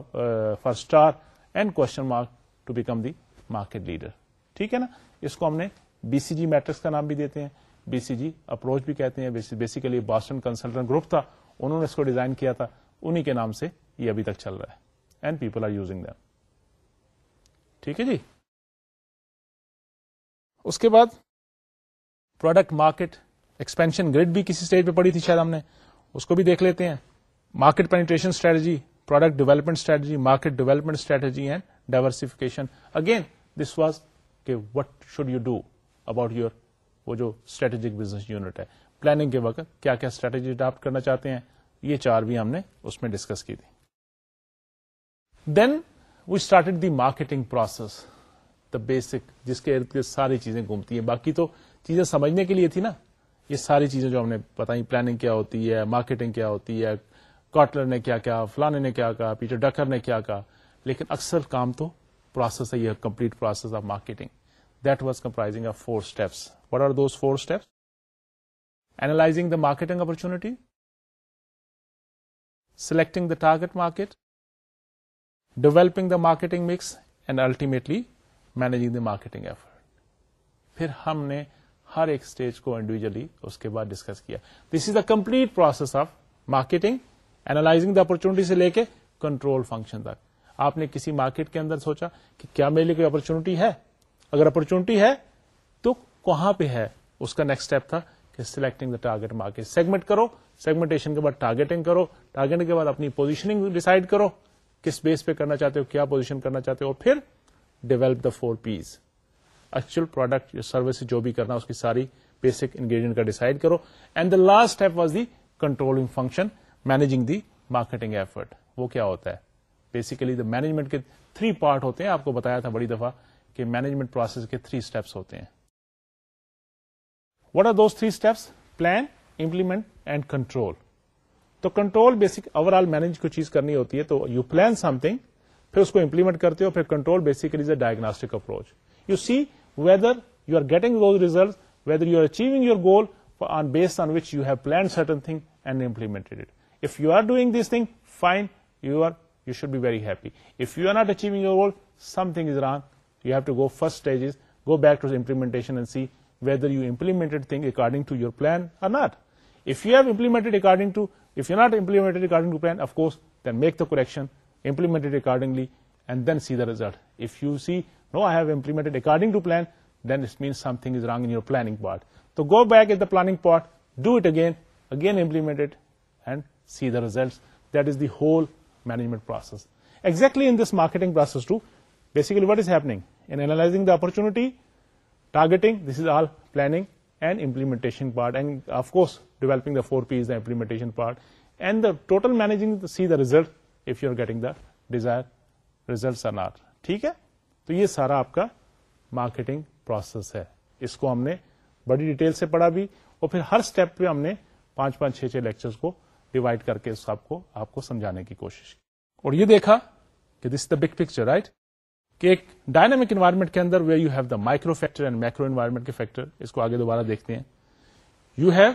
for star and question mark to become the market leader ٹھیک ہے نا اس کو ہم نے بی سی جی میٹرکس کا نام بھی دیتے ہیں بی سی جی اپروچ بھی کہتے ہیں بیسیکلی باسٹن کنسلٹنٹ گروپ تھا انہوں نے اس کو ڈیزائن کیا تھا انہیں کے نام سے یہ ابھی تک چل رہا ہے and people are using them ٹھیک ہے جی اس کے بعد پروڈکٹ مارکیٹ ایکسپینشن گریڈ بھی کسی اسٹیج پہ پڑی تھی شاید ہم نے اس کو بھی دیکھ لیتے ہیں market penetration strategy product development strategy market development strategy and diversification again this was کہ what should you do about your وہ جو اسٹریٹجک بزنس یونٹ ہے پلاننگ کے وقت کیا کیا اسٹریٹجی اڈاپٹ کرنا چاہتے ہیں یہ چار بھی ہم نے اس میں ڈسکس کی تھی then we started the marketing process the basic جس کے ارد گرد ساری چیزیں گھومتی ہیں باقی تو چیزیں سمجھنے کے لیے تھی نا یہ ساری چیزیں جو ہم نے بتائی پلاننگ کیا ہوتی ہے مارکیٹنگ کیا ہوتی ہے کاٹلر نے کیا کیا فلانے نے کیا کہا پیٹر ڈکر نے کیا کہا لیکن اکثر کام تو پروسیس ہے یہ complete process of marketing the which comprising of four steps what are those four steps analyzing the marketing opportunity selecting the target market developing the marketing mix and ultimately managing the marketing effort پھر ہم نے ہر ایک اسٹیج کو انڈیویجلی اس کے بعد ڈسکس کیا this is the complete process of marketing analyzing the opportunity سے لے کے کنٹرول فنکشن تک آپ نے کسی مارکیٹ کے اندر سوچا کہ کیا میری کوئی اپرچونیٹی ہے اگر اپرچونٹی ہے تو کہاں پہ ہے اس کا نیکسٹ اسٹیپ تھا کہ selecting the target market segment کرو سیگمنٹیشن کے بعد ٹارگیٹنگ کرو ٹارگیٹنگ کے بعد اپنی پوزیشننگ ڈیسائڈ کرو کس بیس پہ کرنا چاہتے ہو کیا پوزیشن کرنا چاہتے ہو اور پھر develop the four Ps actual product service جو بھی کرنا اس کی ساری بیسک انگریڈینٹ کا ڈیسائڈ کرو and the last step was the controlling function managing the marketing effort وہ کیا ہوتا ہے بیسیکلی دا مینجمنٹ کے تھری پارٹ ہوتے ہیں آپ کو بتایا تھا بڑی دفعہ کہ مینجمنٹ پروسیس کے تھری اسٹیپس ہوتے ہیں what are those three steps plan implement and control تو control basic overall manage کو چیز کرنی ہوتی ہے تو یو پلان سم تھنگ پھر اس کو امپلیمنٹ کرتے ہو پھر control basically is a diagnostic approach you see whether you are getting those result whether you are achieving your goal on base on which you have plan certain thing and implement if you are doing this thing fine you are you should be very happy if you are not achieving your goal some thing is wrong You have to go first stage is go back to the implementation and see whether you implemented things according to your plan or not. If you have implemented according to, if you're not implemented according to plan, of course, then make the correction, implement it accordingly, and then see the result. If you see, no, I have implemented according to plan, then it means something is wrong in your planning part. So go back at the planning part, do it again, implement it, and see the results. That is the whole management process. Exactly in this marketing process too, basically what is happening? ائزنگ the opportunity targeting this is all planning and implement part and of coping the four Ps the implementation part and the total managing see the result if you are getting the desire result or ٹھیک ہے تو یہ سارا آپ کا مارکیٹنگ پروسیس ہے اس کو ہم نے بڑی ڈیٹیل سے پڑھا بھی اور پھر ہر اسٹیپ پہ ہم نے پانچ پانچ چھ چھ لیکچر کو ڈوائڈ کر کے سمجھانے کی کوشش کی اور یہ دیکھا کہ this the big picture right کہ ایک ڈائنامک انوائرمنٹ کے اندر where you have the micro factor and micro environment کے فیکٹر اس کو آگے دوبارہ دیکھتے ہیں you have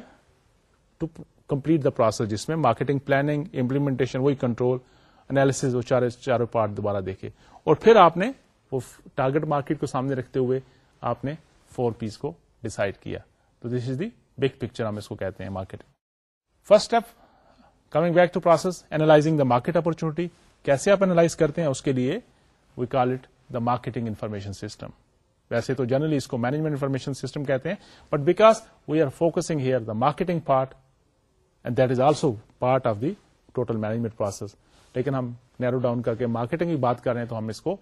to complete the process جس میں مارکیٹنگ پلاننگ امپلیمنٹیشن وہی کنٹرول انالیس چاروں پارٹ دوبارہ دیکھے اور پھر آپ نے وہ ٹارگیٹ مارکیٹ کو سامنے رکھتے ہوئے آپ نے فور پیس کو ڈسائڈ کیا تو دس از دی بگ پکچر ہم اس کو کہتے ہیں marketing first step coming back to process analysing the market opportunity کیسے آپ اینالائز کرتے ہیں اس کے لیے we call it the marketing information system ویسے تو جنرلی اس کو مینجمنٹ انفارمیشن سسٹم کہتے ہیں but because we are focusing here the marketing part part and that is also of the total management process لیکن ہم نیرو ڈاؤن کر کے مارکیٹنگ کی بات کر رہے ہیں تو ہم اس کو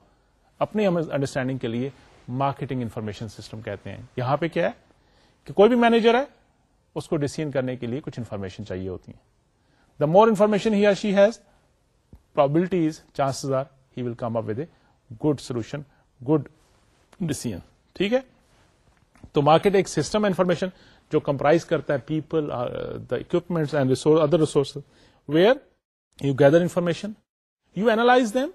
اپنی انڈرسٹینڈنگ کے لیے مارکیٹنگ انفارمیشن سسٹم کہتے ہیں یہاں پہ کیا ہے کہ کوئی بھی مینیجر ہے اس کو ڈیسیئن کرنے کے لیے کچھ انفارمیشن چاہیے ہوتی ہیں the more information he or she has probabilities chances are he will come up with a good solution good decision ٹھیک ہے تو مارکیٹ ایک سسٹم انفارمیشن جو کمپرائز کرتا ہے people equipment other resource where you gather information you analyse them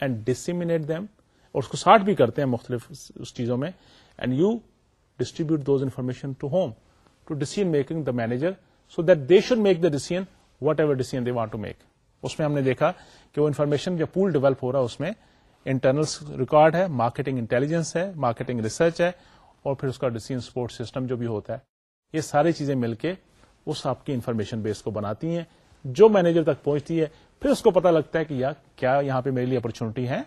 and disseminate them اور اس کو سارٹ بھی کرتے ہیں مختلف اس چیزوں میں and you distribute those information to whom to decision making the manager so that they should make the decision whatever decision they want to make اس میں ہم نے دیکھا کہ وہ انفارمیشن جو پول ڈیولپ ہو رہا ہے اس میں انٹرنل ریکارڈ ہے مارکیٹنگ انٹیلیجنس ہے مارکیٹنگ ریسرچ ہے اور پھر اس کا ڈسیزن سپورٹ سسٹم جو بھی ہوتا ہے یہ ساری چیزیں مل کے اس آپ کی انفارمیشن بیس کو بناتی ہیں جو مینیجر تک پہنچتی ہے پھر اس کو پتا لگتا ہے کہ یار کیا یہاں پہ میرے لیے اپرچونٹی ہے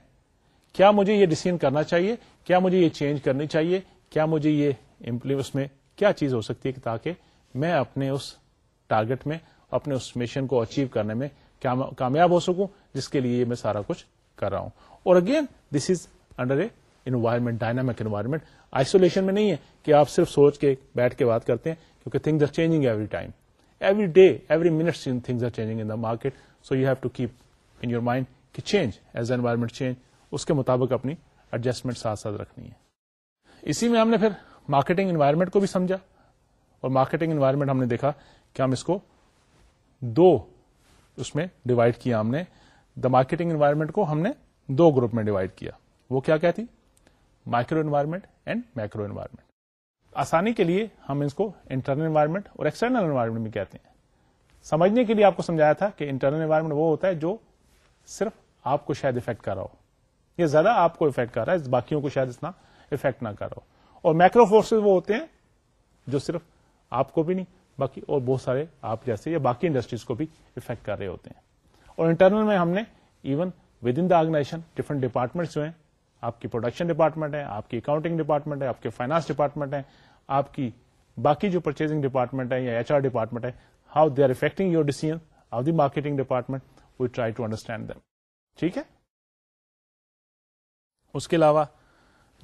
کیا مجھے یہ ڈسیزن کرنا چاہیے کیا مجھے یہ چینج کرنی چاہیے کیا مجھے یہ میں کیا چیز ہو سکتی ہے تاکہ میں اپنے اس ٹارگیٹ میں اپنے اس مشن کو اچیو کرنے میں کامیاب ہو سکوں جس کے لیے میں سارا کچھ کر رہا ہوں اور again this is under a environment dynamic environment isolation میں نہیں ہے کہ آپ صرف سوچ کے بیٹھ کے بات کرتے ہیں کیونکہ things things are are changing changing every every every time day in in the market so you have to keep your mind کہ change as a environment change اس کے مطابق اپنی ایڈجسٹمنٹ ساتھ ساتھ رکھنی ہے اسی میں ہم نے پھر مارکیٹنگ انوائرمنٹ کو بھی سمجھا اور مارکیٹنگ انوائرمنٹ ہم نے دیکھا کہ ہم اس کو دو اس میں ڈیوائڈ کیا ہم نے دا مارکیٹنگ انوائرمنٹ کو ہم نے دو گروپ میں ڈیوائڈ کیا وہ کیا کہتی micro environment and micro environment آسانی کے لیے ہم اس کو انٹرنل انوائرمنٹ اور ایکسٹرنل انوائرمنٹ کہتے ہیں سمجھنے کے لیے آپ کو سمجھایا تھا کہ انٹرنل انوائرمنٹ وہ ہوتا ہے جو صرف آپ کو شاید افیکٹ کر رہا ہو یہ زیادہ آپ کو افیکٹ کر رہا ہے باقیوں کو شاید اتنا افیکٹ نہ کر رہا ہو اور مائکرو فورسز وہ ہوتے ہیں جو صرف آپ کو بھی نہیں باقی اور بہت سارے آپ جیسے یا باقی انڈسٹریز کو بھی افیکٹ کر رہے ہوتے ہیں اور انٹرنل میں ہم نے even within the organisation different departments جو ہیں آپ کی پروڈکشن ڈپارٹمنٹ ہے آپ کی اکاؤنٹنگ ڈپارٹمنٹ ہے آپ کے فائنانس ڈپارٹمنٹ ہے آپ کی باقی جو پرچیزنگ ڈپارٹمنٹ ہے یا ایچ آر ڈپارٹمنٹ ہے how they are affecting your decision of the marketing department we try to understand them ٹھیک ہے اس کے علاوہ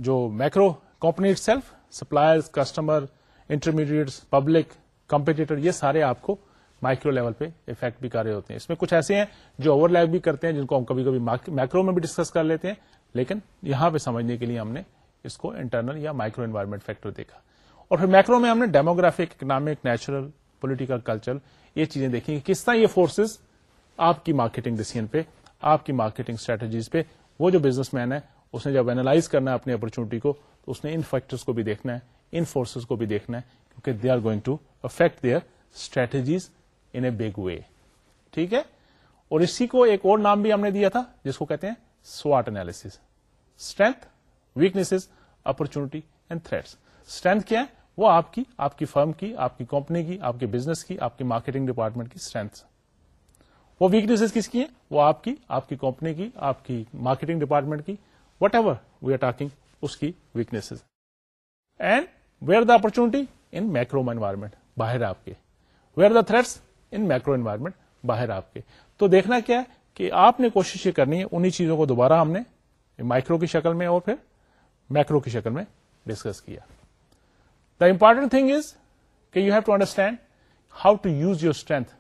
جو macro company self supplier customer intermediates public competitor یہ سارے آپ کو مائکرو لیول پہ افیکٹ بھی کر رہے ہوتے ہیں اس میں کچھ ایسے ہیں جو اوور لیپ بھی کرتے ہیں جن کو ہم کبھی کبھی مائکرو میں بھی ڈسکس کر لیتے ہیں لیکن یہاں پہ سمجھنے کے لیے ہم نے اس کو انٹرنل یا مائکرو انوائرمنٹ فیکٹر دیکھا اور پھر میکرو میں ہم نے demographic economic natural political culture یہ چیزیں دیکھی کس طرح یہ فورسز آپ کی مارکیٹنگ ڈیسیزن پہ آپ کی مارکیٹنگ اسٹریٹجیز پہ وہ جو بزنس مین ہے اس نے جب اینالائز کرنا ہے اپنی اپرچونٹی کو تو اس نے ان فیکٹرس کو بھی دیکھنا ہے ان فورسز کو بھی دیکھنا ہے کیونکہ they are going to affect their strategies in a big way ٹھیک ہے اور اسی کو ایک اور نام بھی ہم نے دیا تھا جس کو کہتے ہیں سواٹ analysis strength weakness opportunity and threats strength کیا ہے وہ آپ کی آپ کی فرم کی آپ کی کمپنی کی آپ کے بزنس کی آپ کی مارکیٹنگ ڈپارٹمنٹ کی اسٹرینتھ وہ ویکنیس کس کی ہیں وہ آپ کی آپ کی کمپنی کی آپ کی مارکیٹنگ ڈپارٹمنٹ کی whatever we are talking اس کی weakness and where the opportunity in macro environment باہر آپ کے where the threats in macro environment باہر آپ کے تو دیکھنا کیا ہے کہ آپ نے کوشش یہ کرنی ہے انہیں چیزوں کو دوبارہ ہم نے مائکرو کی شکل میں اور پھر میکرو کی شکل میں ڈسکس کیا دا امپارٹنٹ تھنگ از کہ you have to understand how to use your strength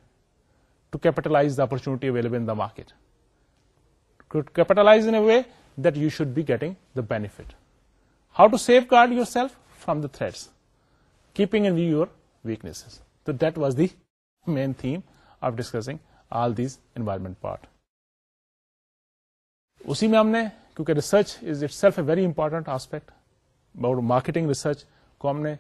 to capitalise the opportunity available in the market in a way that you should be getting the benefit how to safeguard yourself from the threats keeping in view your weakness تو that was the main theme of discussing all these environment part اسی میں ہم نے کیونکہ research is itself a very important aspect marketing research کو ہم نے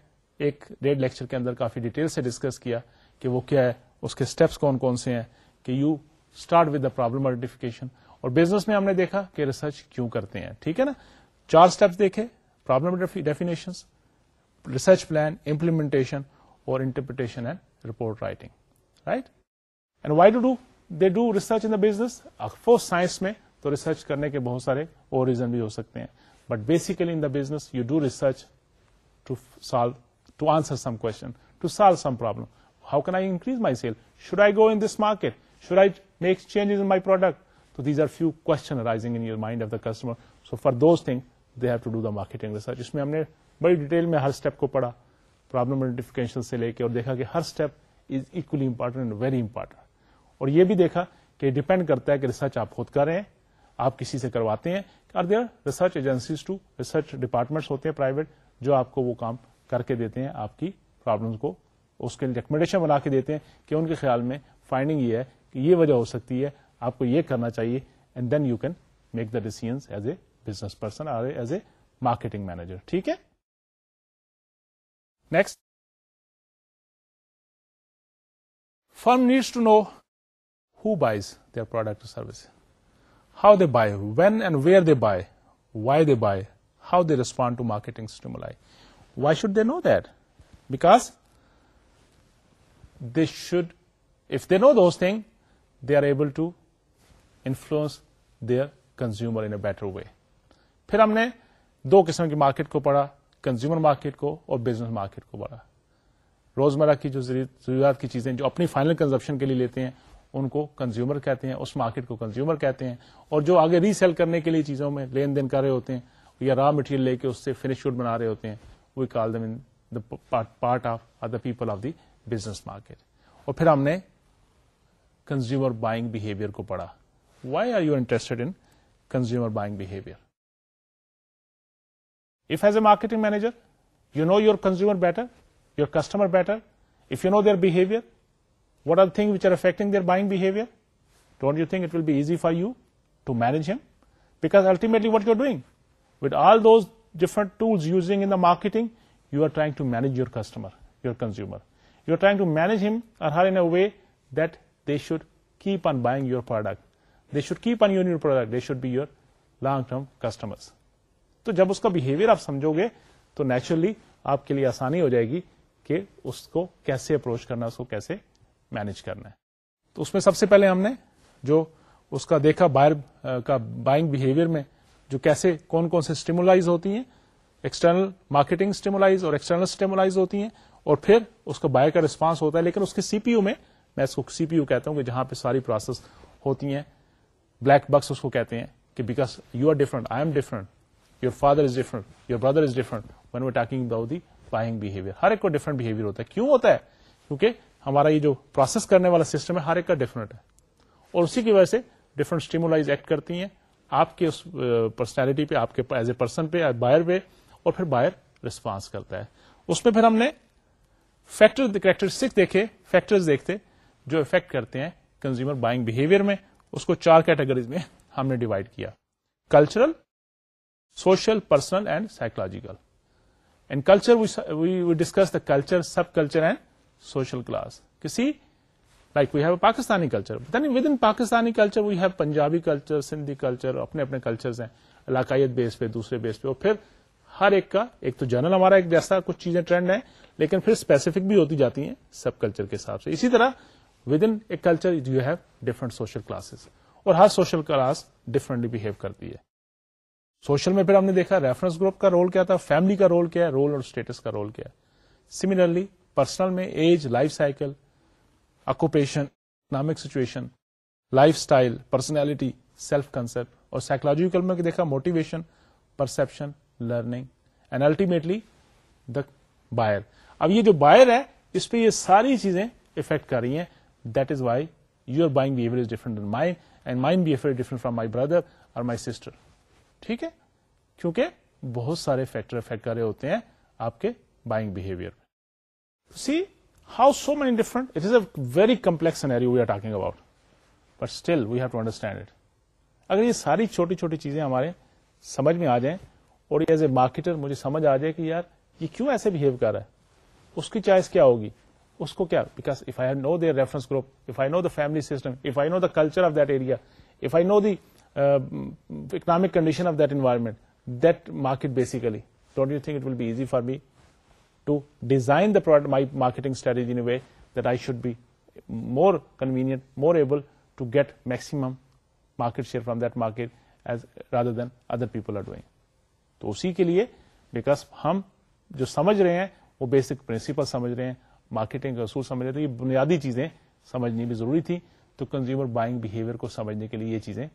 ایک ڈیڑھ لیکچر کے اندر کافی ڈیٹیل سے ڈسکس کیا کہ وہ کیا ہے اس کے اسٹیپس کون کون سے ہیں کہ you start with the problem identification اور بزنس میں ہم نے دیکھا کہ ریسرچ کیوں کرتے ہیں ٹھیک ہے نا چار اسٹیپس دیکھے problem definition research plan implementation اور interpretation and report writing right and why do do do they research in the business of course science میں تو ریسرچ کرنے کے بہت سارے اور ریزن بھی ہو سکتے ہیں but basically in the business you do research to solve to answer some to solve some problem how can I increase my sale should I go in this market should I make change my product تو these are few question rising in your mind of the customer so for those thing they have to do the marketing research اس میں ہم نے بڑی ڈیٹیل میں ہر اسٹیپ کو پڑھا پرابلم آئیڈینٹیفکیشن سے لے کے اور دیکھا کہ ہر step is equally very important اور یہ بھی دیکھا کہ ڈیپینڈ کرتا ہے کہ ریسرچ آپ خود کر رہے ہیں آپ کسی سے کرواتے ہیں or their research agencies to research departments ہوتے ہیں پرائیویٹ جو آپ کو وہ کام کر کے دیتے ہیں آپ کی پرابلمس کو اس کے لیے بنا کے دیتے ہیں کہ ان کے خیال میں فائنڈنگ یہ ہے کہ یہ وجہ ہو سکتی ہے آپ کو یہ کرنا چاہیے and then you can make the decisions as a business person اور ایز اے مارکیٹنگ مینیجر ٹھیک ہے next firm needs to know who buys their product service how they buy when and where they buy why they buy how they respond to marketing why should they know that because they should if they know those thing they are able to influence their consumer in a better way پھر ہم نے دو قسم کی مارکیٹ کو پڑھا کنزیومر مارکیٹ کو اور بزنس مارکیٹ کو پڑھا روزمرہ کی جو ضروریات کی چیزیں جو اپنی فائنل کنزمپشن کے لیے لیتے ہیں ان کو کنزیومر کہتے ہیں اس مارکیٹ کو کنزیومر کہتے ہیں اور جو آگے ری سیل کرنے کے لیے چیزوں میں لین دین کر رہے ہوتے ہیں یا را مٹیریل لے کے اس سے فنش گڈ بنا رہے ہوتے ہیں we call them in part of the people of the business market اور پھر ہم نے کنزیومر بائنگ بہیویئر کو پڑھا why are you interested in consumer buying behaviour if as a marketing manager you know your consumer better customer better if you know their behaviour what are think which are affecting their buying behaviour don't you think it will be easy for you to manage hmm because ultimately what you are doing with all those different tools using in the marketing you are trying to manage your customer you consumer you are trying to manage hmm are her in way that they should keep on buying your product they should keep on your your product they should be your long term customer تو جب اس کا بہیوئر آپ سمجھو گے تو نیچرلی آپ کے لیے آسانی ہو جائے گی کہ اس کو کیسے اپروچ کرنا ہے اس کو کیسے مینج کرنا ہے تو اس میں سب سے پہلے ہم نے جو اس کا دیکھا بائر کا بائنگ بہیویئر میں جو کیسے کون کون سے اسٹیمولاز ہوتی ہیں ایکسٹرنل مارکیٹنگ اسٹیمولاز اور ایکسٹرنل اسٹیمولاز ہوتی ہیں اور پھر اس کا بائر کا ریسپانس ہوتا ہے لیکن اس کے سی پی یو میں میں اس کو سی پی یو کہتا ہوں کہ جہاں پہ ساری پروسیس ہوتی ہیں بلیک بکس اس کو کہتے ہیں کہ because you are different I am different your father is different your brother is different when we talking about the buying behaviour ہر ایک کو ڈفرنٹ بہیویئر ہوتا ہے کیوں ہوتا ہے کیونکہ ہمارا یہ جو پروسیس کرنے والا سسٹم ہے ہر ایک کا ڈفرنٹ ہے اور اسی کی وجہ سے ڈفرنٹ اسٹیمولاز ایکٹ کرتی ہیں آپ کے اس پرسنالٹی پہ آپ کے ایز اے پرسن پہ بائر پہ اور پھر بائر ریسپانس کرتا ہے اس میں پھر ہم نے فیکٹر کریکٹرسٹک دیکھے فیکٹر دیکھتے جو افیکٹ کرتے ہیں کنزیومر بائنگ بہیویئر میں اس کو چار کیٹیگریز میں ہم نے ڈیوائڈ کیا cultural social personal and psychological and culture discuss the culture sub culture ہیں سوشل کلاس کسی like we've a Pakistani culture within Pakistani culture we have Punjabi culture Sindhi culture اپنے اپنے کلچرس ہیں علاقائیت بیس پہ دوسرے بیس پہ پھر ہر ایک کا ایک تو جنرل ہمارا ایک جیسا کچھ چیزیں ٹرینڈ ہیں لیکن پھر اسپیسیفک بھی ہوتی جاتی ہیں سب کلچر کے حساب سے اسی طرح within a different social classes اور ہر سوشل کلاس ڈفرنٹلی بہیو کرتی ہے سوشل میں پھر ہم نے دیکھا ریفرنس گروپ کا رول کیا تھا فیملی کا رول کیا ہے رول اور اسٹیٹس کا رول کیا ہے سملرلی پرسنل میں age life cycle occupation economic situation life style personality self concept اور سائکولوجیکل میں دیکھا motivation perception learning and ultimately the buyer اب یہ جو بائر ہے اس پہ یہ ساری چیزیں افیکٹ کر رہی ہیں that is why you are buying is different mind and mind behaviour different from my brother اور مائی سسٹر ٹھیک ہے کیونکہ بہت سارے فیکٹر افیکٹ کر رہے ہوتے ہیں آپ کے بائنگ بہیویئر میں see how so many different it is a very complex we are talking about but still we have to understand it اگر یہ ساری چھوٹی چھوٹی چیزیں ہمارے سمجھ میں آ جائیں اور ایز اے مارکیٹر مجھے سمجھ آ جائے کہ یار یہ کیوں ایسے بہیو کر رہا ہے اس کی چوائس کیا ہوگی اس کو کیا because if I know their reference group if I know the family system if I know the culture of that area if I know the economic condition of that environment that market basically don't you think it will be easy for me to design the product my marketing strategy in way that I should be more convenient more able to get maximum market share from that market as rather than other people are doing تو اسی کے لیے بیکاز ہم جو سمجھ رہے ہیں وہ بیسک پرنسپل سمجھ رہے ہیں مارکیٹنگ کا اصول سمجھ رہے ہیں یہ بنیادی چیزیں سمجھنی بھی ضروری تھی تو کنزیومر بائنگ بہیویئر کو سمجھنے کے لیے یہ چیزیں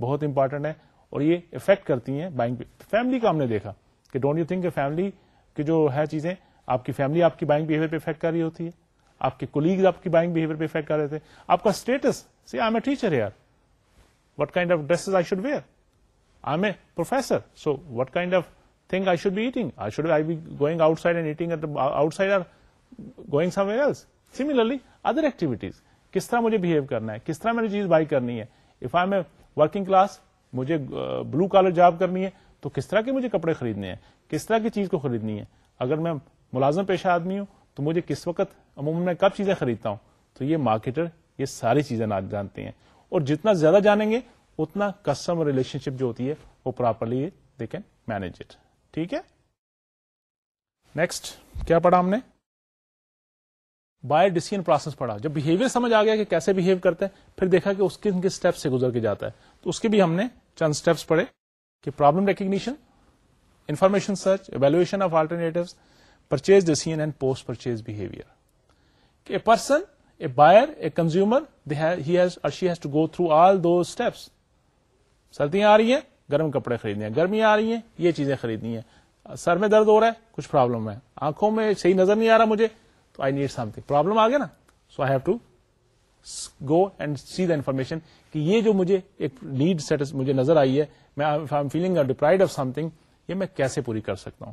بہت امپارٹنٹ ہے اور یہ افیکٹ کرتی ہیں بائنگ فیملی کا ہم نے دیکھا کہ ڈونٹ یو تھنک فیملی کی جو ہے چیزیں آپ کی فیملی آپ کی بائنگ بہیویئر پہ افیکٹ کر رہی ہوتی ہے آپ کے کولیگز آپ کی بائنگ بہیویئر پہ افیکٹ کر رہے تھے آپ کا status see I am a teacher یار what kind of dresses I should wear I am a professor so what kind of thing I should be eating I should I be going outside and eating outside or going somewhere similarly other activities کس طرح مجھے بہیو کرنا ہے کس طرح میری چیز بائی کرنی ہے if I am a working class مجھے بلو کالر جاب کرنی ہے تو کس طرح کے مجھے کپڑے خریدنے ہیں کس طرح کی چیز کو خریدنی ہے اگر میں ملازم پیشہ آدمی ہوں تو مجھے کس وقت عموماً میں کب چیزیں خریدتا ہوں تو یہ مارکیٹر یہ ساری چیزیں نہ جانتے ہیں اور جتنا زیادہ جانیں گے اتنا کسٹم ریلیشن شپ جو ہوتی ہے وہ properly they can manage it next کیا پڑھا ہم نے بائی ڈیسیژ پروسیس پڑھا جب بہیویئر سمجھ آ گیا کہ کیسے بہیو کرتے ہیں پھر دیکھا کہ اس ان کے اسٹیپ سے گزر کے جاتا ہے تو اس کے بھی ہم نے چند اسٹیپس پڑھے کہ problem recognition information search evaluation of alternative purchase and post purchase behaviour کہ a person a buyer a consumer has she to go through all those steps سردیاں آ رہی ہیں گرم کپڑے خریدنے ہیں گرمیاں آ رہی ہیں یہ چیزیں خریدنی ہیں سر میں درد ہو رہا ہے کچھ پرابلم ہے آنکھوں میں صحیح نظر نہیں آ رہا مجھے تو I need something problem آ گیا نا so I have to go and see the information کہ یہ جو مجھے ایک سیٹس مجھے نظر آئی ہے میں میں فیلنگ آف سم تھنگ یہ کیسے پوری کر سکتا ہوں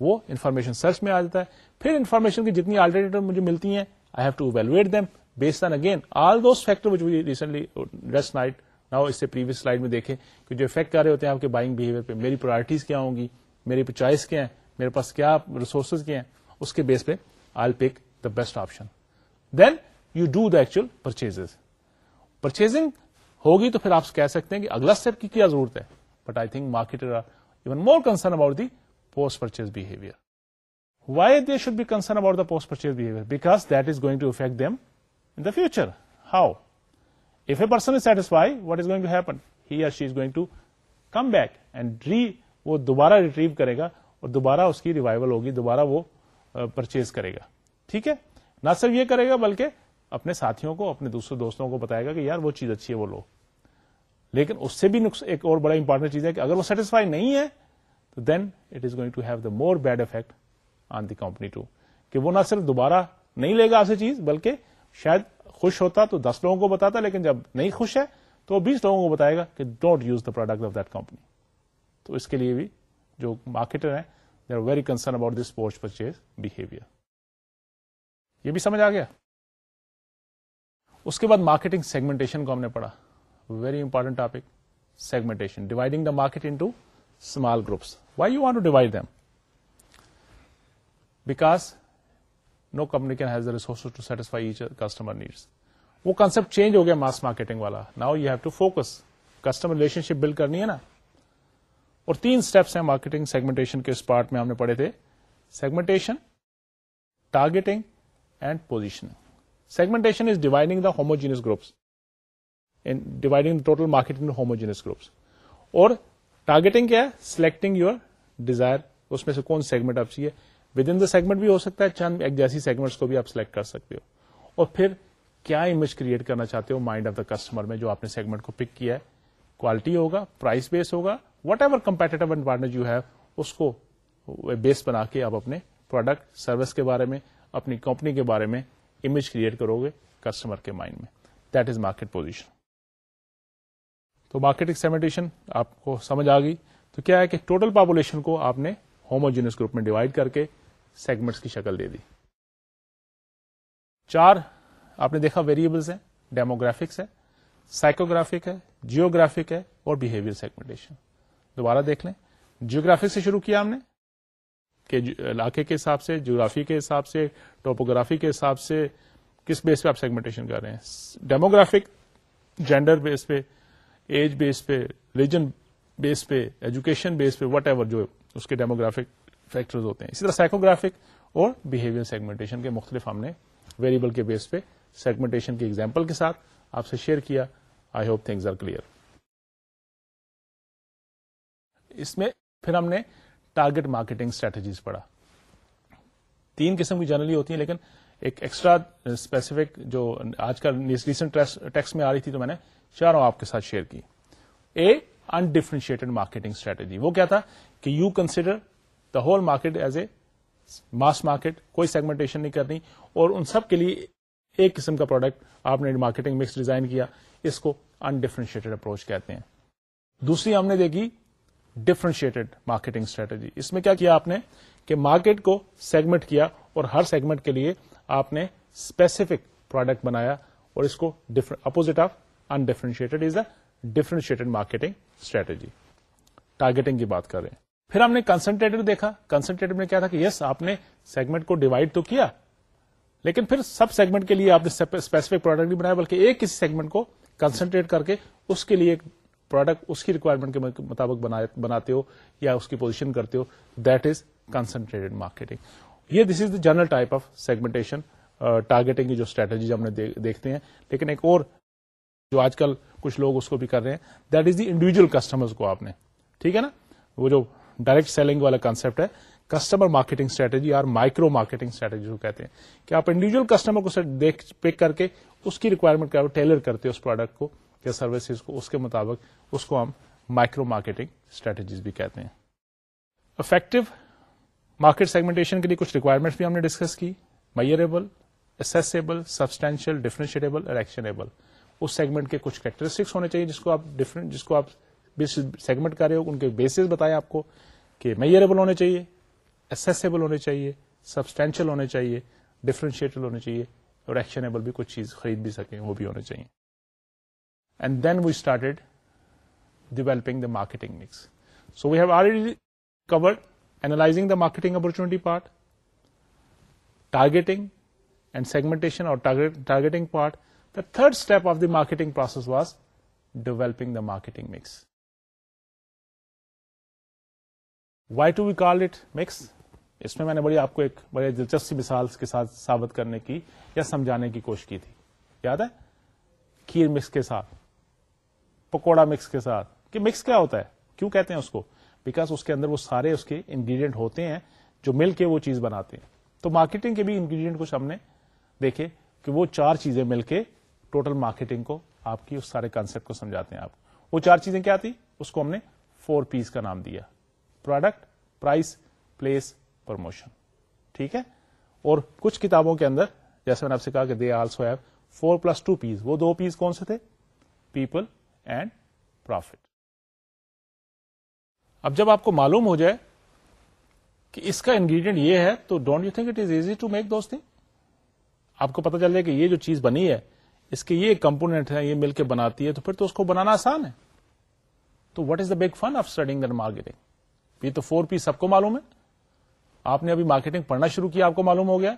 وہ انفارمیشن سرچ میں آ جاتا ہے پھر انفارمیشن کی جتنی آلٹرنیٹ مجھے ملتی ہیں I have to evaluate them base on again all those factor recently فیکٹرٹلیس night now اس سے پریویس سلائڈ میں دیکھیں کہ جو افیکٹ کر رہے ہوتے ہیں آپ کے بائنگ بہیویئر پہ میری پرائرٹیز کیا ہوں گی میری چوائس کیا ہے میرے پاس کیا ریسورسز کیا ہیں اس کے بیس پہ I pick the best option then you do the actual purchase purchasing ہوگی تو پھر آپ کہہ سکتے ہیں کہ اگلا اسٹیپ کی کیا ضرورت ہے but I think market more concern about the post purchase behaviour why they should be concern about the post purchase behaviour because that is going to affect them in the future how if a person is satisfy what is going to happen he or she is going to come back and re وہ دوبارہ ریٹریو کرے گا اور دوبارہ اس کی ریوائول ہوگی دوبارہ وہ پرچیز کرے گا ٹھیک ہے نہ صرف یہ کرے گا بلکہ اپنے ساتھیوں کو اپنے دوسرے دوستوں کو بتائے گا کہ یار وہ چیز اچھی ہے وہ لو لیکن اس سے بھی ایک اور بڑا امپورٹنٹ چیز ہے کہ اگر وہ سیٹسفائی نہیں ہے تو then it is going to have the more bad effect on the company to کہ وہ نہ صرف دوبارہ نہیں لے گا ایسی چیز بلکہ شاید خوش ہوتا تو دس لوگوں کو بتاتا لیکن جب نہیں خوش ہے تو بیس لوگوں کو بتائے گا کہ don't use the product of that company تو اس کے لیے بھی جو مارکیٹر ہیں they are very concern about this post purchase behaviour یہ بھی سمجھ آ گیا اس کے بعد مارکیٹنگ سیگمنٹیشن کو ہم نے پڑھا very important topic segmentation dividing the market into small groups why you want to divide them because no company can has the resources to satisfy each customer needs وہ کنسپٹ چینج ہو گیا ماس مارکیٹنگ والا now you have to focus customer relationship build کرنی ہے نا اور تین اسٹیپس ہیں مارکیٹنگ سیگمنٹیشن کے اس پارٹ میں ہم نے پڑھے تھے segmentation targeting and position is dividing the homogeneous groups dividing total marketing homogeneous groups اور ٹارگیٹنگ کیا ہے سلیکٹنگ یور ڈیزائر اس میں سے کون سیگمنٹ آپ چاہیے ود ان دا سیگمنٹ بھی ہو سکتا ہے چند ایک جیسی سیگمنٹس کو بھی آپ سلیکٹ کر سکتے ہو اور پھر کیا امیج کریٹ کرنا چاہتے ہو مائنڈ آف دا کسٹمر میں جو آپ نے سیگمنٹ کو پک کیا ہے کوالٹی ہوگا پرائز بیس ہوگا whatever competitive advantage you ہے اس کو بیس بنا کے آپ اپنے پروڈکٹ سروس کے بارے میں اپنی کمپنی کے بارے میں امیج کریٹ کرو گے کسٹمر کے مائنڈ میں دیٹ از مارکیٹ پوزیشن تو مارکیٹ سیگمنٹیشن آپ کو سمجھ آ گئی تو کیا ہے کہ ٹوٹل پاپولیشن کو آپ نے ہوموجینس گروپ میں ڈیوائڈ کر کے سیگمنٹس کی شکل دے دی چار آپ نے دیکھا ویریبلس ہیں ڈیموگرافکس ہے سائیکوگرافک ہے جیوگرافک ہے اور بہیویئر سیگمنٹیشن دوبارہ دیکھ لیں جیوگرافی سے شروع کیا ہم نے کہ علاقے کے حساب سے جیوگرافی کے حساب سے ٹوپوگرافی کے حساب سے کس بیس پہ آپ سیگمنٹیشن کر رہے ہیں ڈیموگرافک جینڈر بیس پہ ایج بیس پہ ریلیجن بیس پہ ایجوکیشن بیس پہ وٹ ایور جو اس کے ڈیموگرافک فیکٹر ہوتے ہیں اسی طرح سائیکوگرافک اور بہیویئر سیگمنٹیشن کے مختلف ہم نے ویریبل کے بیس پہ سیگمنٹیشن کے ایگزامپل کے ساتھ آپ سے شیئر کیا I hope things are clear اس میں پھر ہم نے ٹارگیٹ مارکیٹنگ اسٹریٹجیز پڑھا تین قسم کی جنرلی ہوتی ہیں لیکن ایک ایکسٹرا اسپیسیفک جو آج کل ریسنٹ ٹیکس میں آ رہی تھی تو میں نے چاروں آپ کے ساتھ شیئر کی اے انڈیفرینشیٹڈ مارکیٹنگ اسٹریٹجی وہ کیا تھا کہ you consider the whole market as a mass market کوئی سیگمنٹیشن نہیں کرنی اور ان سب کے لیے ایک قسم کا پروڈکٹ آپ نے مارکیٹنگ مکس ڈیزائن کیا اس کو انڈیفرینشیٹڈ اپروچ کہتے ہیں دوسری ہم نے دیکھی ڈفرینشیٹڈ مارکیٹنگ اسٹریٹجی اس میں کیا کیا آپ نے کہ مارکیٹ کو سیگمنٹ کیا اور ہر سیگمنٹ کے لیے آپ نے اسپیسیفک پروڈکٹ بنایا اور اس کو opposite of undifferentiated is a differentiated marketing strategy targeting کی بات کر رہے ہیں پھر ہم نے کنسنٹریٹر دیکھا کنسنٹریٹر میں کیا تھا کہ یس آپ نے سیگمنٹ کو ڈیوائڈ تو کیا لیکن پھر سب سیگمنٹ کے لیے آپ نے اسپیسیفک پروڈکٹ نہیں بنایا بلکہ ایک کسی سیگمنٹ کو کنسنٹریٹ کر کے اس کے لیے ایک پروڈکٹ اس کی ریکوائرمنٹ کے مطابق بناتے ہو یا اس کی پوزیشن کرتے ہو دیٹ از کنسنٹریٹڈ مارکیٹنگ یہ this is the general type of segmentation targeting کی جو اسٹریٹجیز ہم نے دیکھتے ہیں لیکن ایک اور جو آج کل کچھ لوگ اس کو بھی کر رہے ہیں that is the individual customer کو آپ نے ٹھیک ہے نا وہ جو ڈائریکٹ سیلنگ والا کانسپٹ ہے کسٹمر مارکیٹنگ اسٹریٹجی اور مائکرو مارکیٹنگ اسٹریٹجی کو کہتے ہیں کہ آپ انڈیویجل کسٹمر کو دیکھ پک کر کے اس کی ریکوائرمنٹ کا ٹیلر کرتے ہو اس پروڈکٹ کو سروسز کو اس کے مطابق اس کو ہم مائکرو مارکیٹنگ اسٹریٹجیز بھی کہتے ہیں افیکٹو مارکیٹ سیگمنٹیشن کے لیے کچھ ریکوائرمنٹس بھی ہم نے ڈسکس کی میئربل اسبل سبسٹینشیل ڈیفرینشیٹیبل اور ایکشنیبل اس سیگمنٹ کے کچھ کریکٹرسٹکس ہونے چاہیے جس کو آپ جس کو آپ سیگمنٹ کر رہے ہو ان کے بیسس بتائیں آپ کو کہ میئربل ہونے چاہیے اسسیبل ہونے چاہیے سبسٹینشیل ہونے چاہیے ڈفرینشیٹل ہونے چاہیے اور ایکشنیبل بھی کچھ چیز خرید بھی سکیں وہ بھی ہونے چاہیے and then we started marketing the marketing mix so we have already covered marketing marketing part, part targeting and segmentation اور targeting part the third step of the marketing process was developing the marketing mix why to we call it mix اس میں میں نے بڑی آپ کو ایک بڑے دلچسپ مثال کے ساتھ ثابت کرنے کی یا سمجھانے کی کوشش کی تھی یاد ہے کھیر مکس کے ساتھ پکوڑا مکس کے ساتھ کہ مکس کیا ہوتا ہے کیوں کہتے ہیں اس کو بیکاز اس اس کے کے اندر وہ سارے انگریڈینٹ ہوتے ہیں جو مل کے وہ چیز بناتے ہیں تو مارکیٹنگ کے بھی انگریڈینٹ کچھ ہم نے دیکھے کہ وہ چار چیزیں مل کے ٹوٹل مارکیٹنگ کو آپ کی اس سارے کانسپٹ کو سمجھاتے ہیں آپ وہ چار چیزیں کیا تھی اس کو ہم نے فور پیس کا نام دیا پروڈکٹ پرائز پلیس پروموشن ٹھیک ہے اور کچھ کتابوں کے اندر جیسے میں نے آپ سے کہا کہ they also have four plus two Ps وہ دو پیس کون سے تھے پیپل اینڈ پروفٹ اب جب آپ کو معلوم ہو جائے کہ اس کا انگریڈینٹ یہ ہے تو don't you think it is easy to make دوست تھنگ آپ کو پتا چل جائے کہ یہ جو چیز بنی ہے اس کے یہ کمپونیٹ ہے یہ مل کے بناتی ہے تو پھر تو اس کو بنانا آسان ہے تو what is the big fun of studying and marketing یہ تو فور پی سب کو معلوم ہے آپ نے ابھی مارکیٹنگ پڑھنا شروع کیا آپ کو معلوم ہو گیا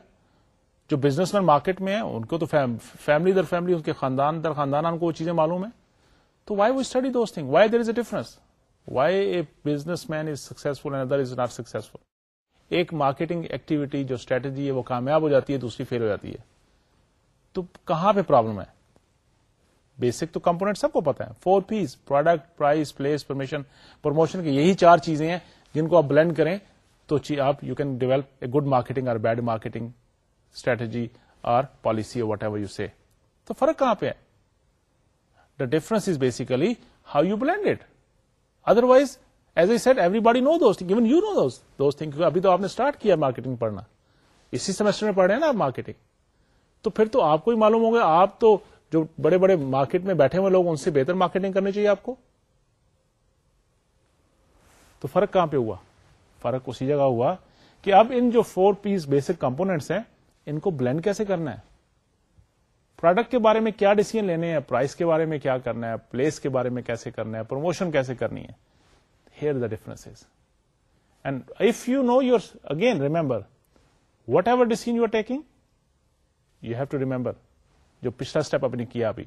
جو بزنس مین مارکیٹ میں ہیں ان کو تو فیملی در فیملی ان کے خاندان در خاندان ان کو وہ چیزیں معلوم ہیں تو why we study those thing why there is a difference why a businessman is successful and other is not successful ایک مارکیٹنگ ایکٹیویٹی جو اسٹریٹجی ہے وہ کامیاب ہو جاتی ہے دوسری فیل ہو جاتی ہے تو کہاں پہ پرابلم ہے بیسک تو کمپونیٹ سب کو پتا ہے four Ps product price place permission promotion کی یہی چار چیزیں ہیں جن کو آپ بلینڈ کریں تو آپ you can develop a good marketing اور بیڈ مارکیٹنگ اسٹریٹجی اور پالیسی اور وٹ ایور یو سے تو فرق کہاں پہ ہے the difference is basically how you blend it otherwise as a set everybody know دوست ایون یو نو دوست دوست ابھی تو آپ نے اسٹارٹ کیا مارکیٹنگ پڑھنا اسی سیمسٹر میں پڑھ رہے ہیں نا آپ مارکیٹنگ تو پھر تو آپ کو ہی معلوم ہوگا آپ تو جو بڑے بڑے مارکیٹ میں بیٹھے ہوئے لوگ ان سے بہتر مارکیٹنگ کرنی چاہیے آپ کو تو فرق کہاں پہ ہوا فرق اسی جگہ ہوا کہ اب ان جو فور پیس بیسک کمپونیٹس ہیں ان کو بلینڈ کیسے کرنا ہے پروڈکٹ کے بارے میں کیا ڈیسیزن لینے ہیں پرائز کے بارے میں کیا کرنا ہے پلیس کے بارے میں کیسے کرنا ہے پروموشن کیسے کرنی ہے here the difference and if you know your again remember whatever decision you are taking you have to remember جو پچھلا اسٹیپ آپ نے کیا ابھی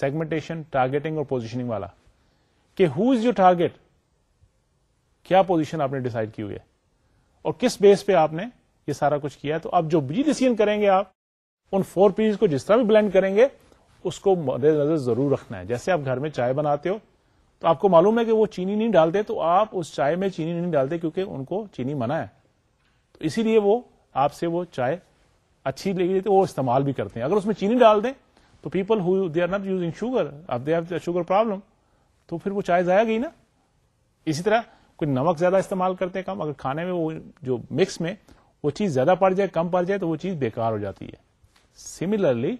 سیگمنٹیشن ٹارگیٹنگ اور پوزیشننگ والا کہ ہو از یور ٹارگیٹ کیا پوزیشن آپ نے ڈسائڈ کی ہوئی ہے اور کس بیس پہ آپ نے یہ سارا کچھ کیا تو آپ جو بھی ڈیسیزن کریں گے آپ ان فور پیس کو جس طرح بھی بلینڈ کریں گے اس کو مد نظر ضرور رکھنا ہے جیسے آپ گھر میں چائے بناتے ہو تو آپ کو معلوم ہے کہ وہ چینی نہیں ڈالتے تو آپ اس چائے میں چینی نہیں ڈالتے کیونکہ ان کو چینی منع ہے تو اسی لیے وہ آپ سے وہ چائے اچھی لگی تو وہ استعمال بھی کرتے ہیں اگر اس میں چینی ڈال دیں تو people who they are not using sugar اب دے آر شوگر پرابلم تو پھر وہ چائے ضائع گئی نا اسی طرح کوئی نمک زیادہ استعمال کرتے ہیں کم اگر کھانے میں وہ جو مکس میں وہ چیز زیادہ پڑ جائے کم پڑ جائے تو وہ چیز بےکار ہو جاتی ہے similarly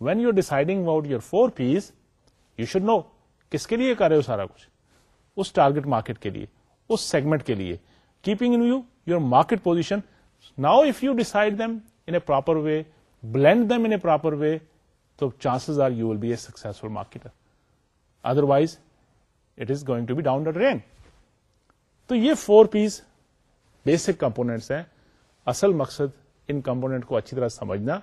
when you deciding about your four Ps you should know کس کے لیے کر رہے ہو سارا کچھ اس ٹارگیٹ مارکیٹ کے لیے اس سیگمنٹ کے لیے keeping in you your market position now if you decide them in a proper way blend them in a proper way تو chances are you will be a successful market otherwise it is going to be down تو یہ فور پیس بیسک کمپونیٹس ہیں اصل مقصد ان کمپونیٹ کو اچھی طرح سمجھنا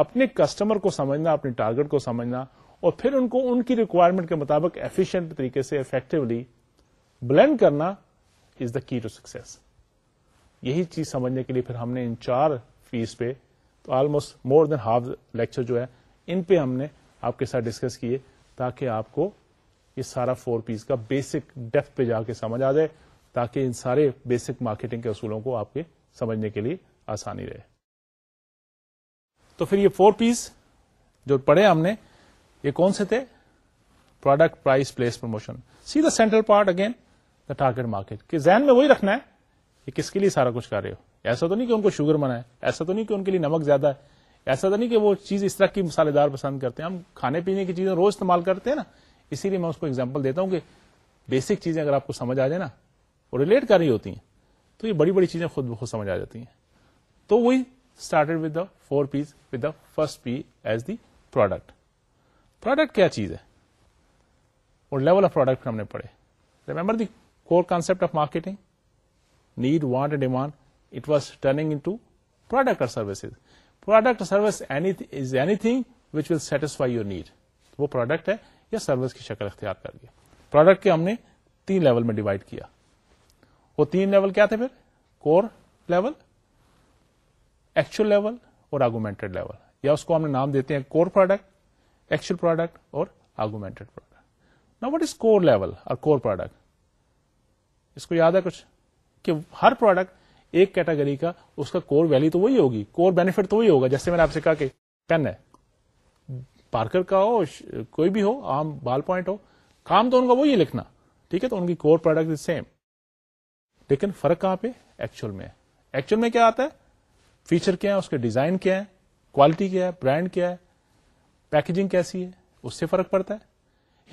اپنے کسٹمر کو سمجھنا اپنے ٹارگیٹ کو سمجھنا اور پھر ان کو ان کی ریکوائرمنٹ کے مطابق ایفیشینٹ طریقے سے افیکٹولی بلینڈ کرنا is the key to success یہی چیز سمجھنے کے لیے پھر ہم نے ان چار فیس پہ تو almost more than half lecture جو ہے ان پہ ہم نے آپ کے ساتھ ڈسکس کیے تاکہ آپ کو یہ سارا فور پیس کا بیسک ڈیپتھ پہ جا کے سمجھ آ جائے تاکہ ان سارے بیسک مارکیٹنگ کے اصولوں کو آپ کے سمجھنے کے لیے آسانی رہے تو پھر یہ فور پیس جو پڑھے ہم نے یہ کون سے تھے product price place promotion see the central part again the target market کہ ذہن میں وہی رکھنا ہے کہ کس کے لیے سارا کچھ کر رہے ہو ایسا تو نہیں کہ ان کو شوگر منع ہے ایسا تو نہیں کہ ان کے لیے نمک زیادہ ہے ایسا تو نہیں کہ وہ چیز اس طرح کی مسالے دار پسند کرتے ہیں ہم کھانے پینے کی چیزیں روز استعمال کرتے ہیں نا اسی لیے میں اس کو اگزامپل دیتا ہوں کہ بیسک چیزیں اگر آپ کو سمجھ آ جائے نا وہ ریلیٹ کر رہی ہوتی ہیں تو یہ بڑی بڑی چیزیں خود بخود سمجھ آ جاتی ہیں تو وہی four Ps with the first P as the product product کیا چیز ہے اور لیول آف پروڈکٹ ہم نے پڑھے ریمبر دی کو concept of marketing need want demand it was turning into product اور service product service anything which will satisfy your need وہ پروڈکٹ ہے یہ سروس کی شکل اختیار کر کے پروڈکٹ کے ہم نے تین لیول میں ڈیوائڈ کیا وہ تین لیول کیا تھے پھر کور لیول ایکچوئل لیول اور آرگومینٹڈ لیول یا اس کو ہم نے نام دیتے ہیں کور پروڈکٹ ایکچوئل پروڈکٹ اور آرگومینٹڈ پروڈکٹ نا وٹ از کور لیول اور کور پروڈکٹ اس کو یاد ہے کچھ کہ ہر پروڈکٹ ایک کیٹاگری کا اس کا کور ویلو تو وہی ہوگی کور بیفٹ تو وہی ہوگا جیسے میں نے آپ سے کہا کہ پین ہے پارکر کا ہو کوئی بھی ہو عام بال پوائنٹ ہو کام تو ان کا وہی ہے لکھنا ٹھیک ہے تو ان کی کور پروڈکٹ سیم لیکن فرق کہاں پہ ایکچوئل میں ایکچوئل میں کیا آتا ہے فیچر کیا ہے اس کے ڈیزائن کیا ہے کوالٹی کیا ہے برانڈ کیا ہے پیکجنگ کیسی ہے اس سے فرق پڑتا ہے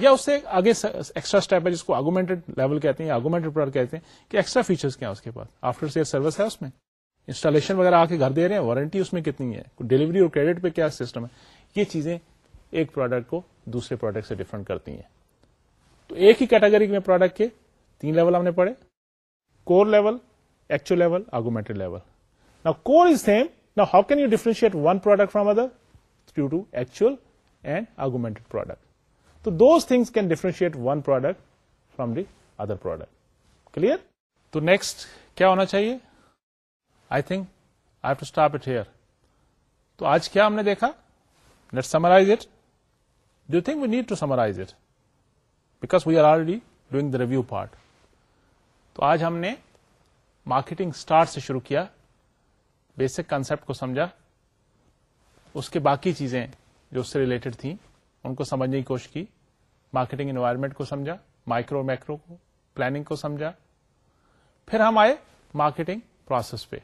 یا اس سے آگے ایکسٹرا اسٹیپ ہے جس کو آگومیٹڈ لیول کہتے ہیں آگومیٹرڈ پروڈکٹ کہتے ہیں کہ ایکسٹرا فیچرس کیا اس کے پاس آفٹر سیل سروس ہے اس میں انسٹالیشن وغیرہ آ کے گھر دے رہے ہیں وارنٹی اس میں کتنی ہے ڈلیوری اور کریڈٹ پہ کیا سسٹم ہے یہ چیزیں ایک پروڈکٹ کو دوسرے پروڈکٹ سے ڈفرنٹ کرتی ہیں تو ایک ہی کیٹیگری میں پروڈکٹ کے تین لیول ہم نے پڑھے کور لیول ایکچو لیول آگومیٹرڈ لیول کون سیم نا how can you differentiate one product from other through to actual and augmented product تو those things can differentiate one product from the other product clear تو نیکسٹ کیا ہونا چاہیے I think I have to stop it here تو آج کیا ہم نے دیکھا net summarize it do you think we need to summarize it back we are already doing the review part تو آج ہم نے مارکیٹنگ اسٹارٹ سے شروع کیا بیسک کانسپٹ کو سمجھا اس کے باقی چیزیں جو اس سے ریلیٹڈ تھیں ان کو سمجھنے کی کوشش کی مارکیٹنگ انوائرمنٹ کو سمجھا مائکرو مائکرو کو پلاننگ کو سمجھا پھر ہم آئے مارکیٹنگ پروسیس پہ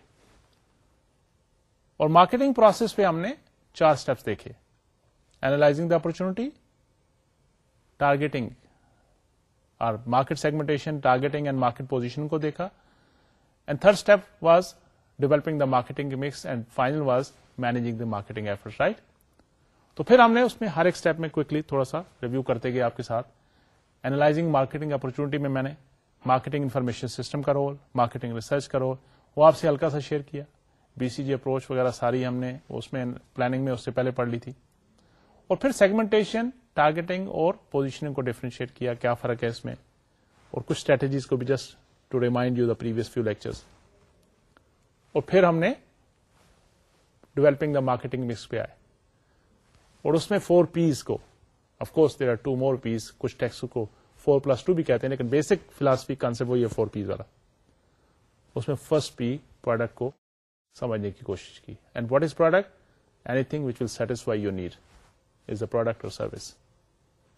اور مارکیٹنگ پروسیس پہ ہم نے چار اسٹیپس دیکھے اینالائزنگ دا اپرچونٹی ٹارگیٹنگ اور market segmentation targeting and market position کو دیکھا and third step was developing the marketing mix and final was managing the marketing effort right تو پھر ہم نے اس میں ہر ایک اسٹیپ میں کوکلی تھوڑا سا ریویو کرتے گئے آپ کے ساتھ اینالائزنگ مارکیٹنگ اپرچونٹی میں میں نے مارکیٹنگ انفارمیشن سسٹم کا رول مارکیٹنگ ریسرچ کا رول وہ آپ سے ہلکا سا شیئر کیا بی سی جی اپروچ وغیرہ ساری ہم نے اس میں پلاننگ میں اس سے پہلے پڑھ لی تھی اور پھر سیگمنٹیشن ٹارگیٹنگ اور پوزیشننگ کو ڈیفرینشیٹ کیا کیا فرق ہے اس میں اور کچھ اسٹریٹجیز کو بھی just to remind you the previous few lectures اور پھر ہم نے ڈیولپنگ دا مارکیٹنگ مکس پہ آئے اور اس میں فور پیز کو of course there are two more Ps کچھ ٹیکس کو فور پلس ٹو بھی کہتے ہیں لیکن بیسک فلاسفی کانسپٹ وہی فور پیز والا اس میں فرسٹ پی پروڈکٹ کو سمجھنے کی کوشش کی and what is product anything which will satisfy your need is a product or service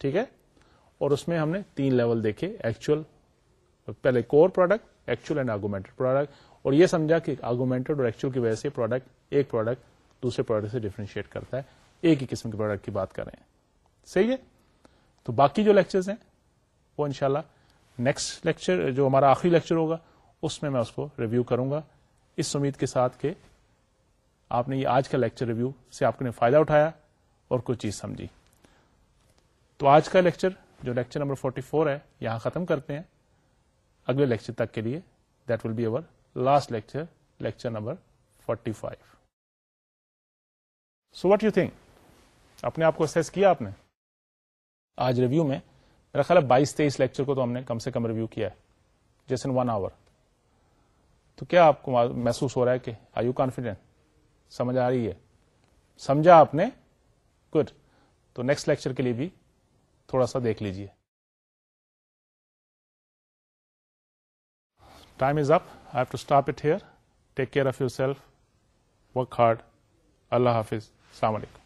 ٹھیک ہے اور اس میں ہم نے تین لیول دیکھے ایکچوئل پہلے core product actual and augmented product اور یہ سمجھا کہ آرگومینٹڈ اور ایکچوئل کی وجہ سے پروڈکٹ ایک پروڈکٹ دوسرے پروڈکٹ سے ڈیفرینشیٹ کرتا ہے ایک ہی قسم کے پروڈکٹ کی بات کریں صحیح ہے تو باقی جو لیکچرز ہیں وہ انشاءاللہ شاء لیکچر جو ہمارا آخری لیکچر ہوگا اس میں میں اس کو ریویو کروں گا اس امید کے ساتھ کہ آپ نے یہ آج کا لیکچر ریویو سے آپ نے فائدہ اٹھایا اور کچھ چیز سمجھی تو آج کا لیکچر جو لیکچر نمبر 44 ہے یہاں ختم کرتے ہیں اگلے لیکچر تک کے لیے that will be over last lecture lecture number forty five so what you think اپنے آپ کو اسیس کیا آپ نے آج ریویو میں میرا خیال ہے بائیس تیئیس لیکچر کو تو ہم نے کم سے کم ریویو کیا ہے جس ان ون آور تو کیا آپ کو محسوس ہو رہا ہے کہ آئی یو کانفیڈینٹ سمجھ آ رہی ہے سمجھا آپ نے گڈ تو نیکسٹ لیکچر کے لیے بھی تھوڑا سا دیکھ لیجیے time is up have to stop it here take care of yourself work hard اللہ حافظ السلام علیکم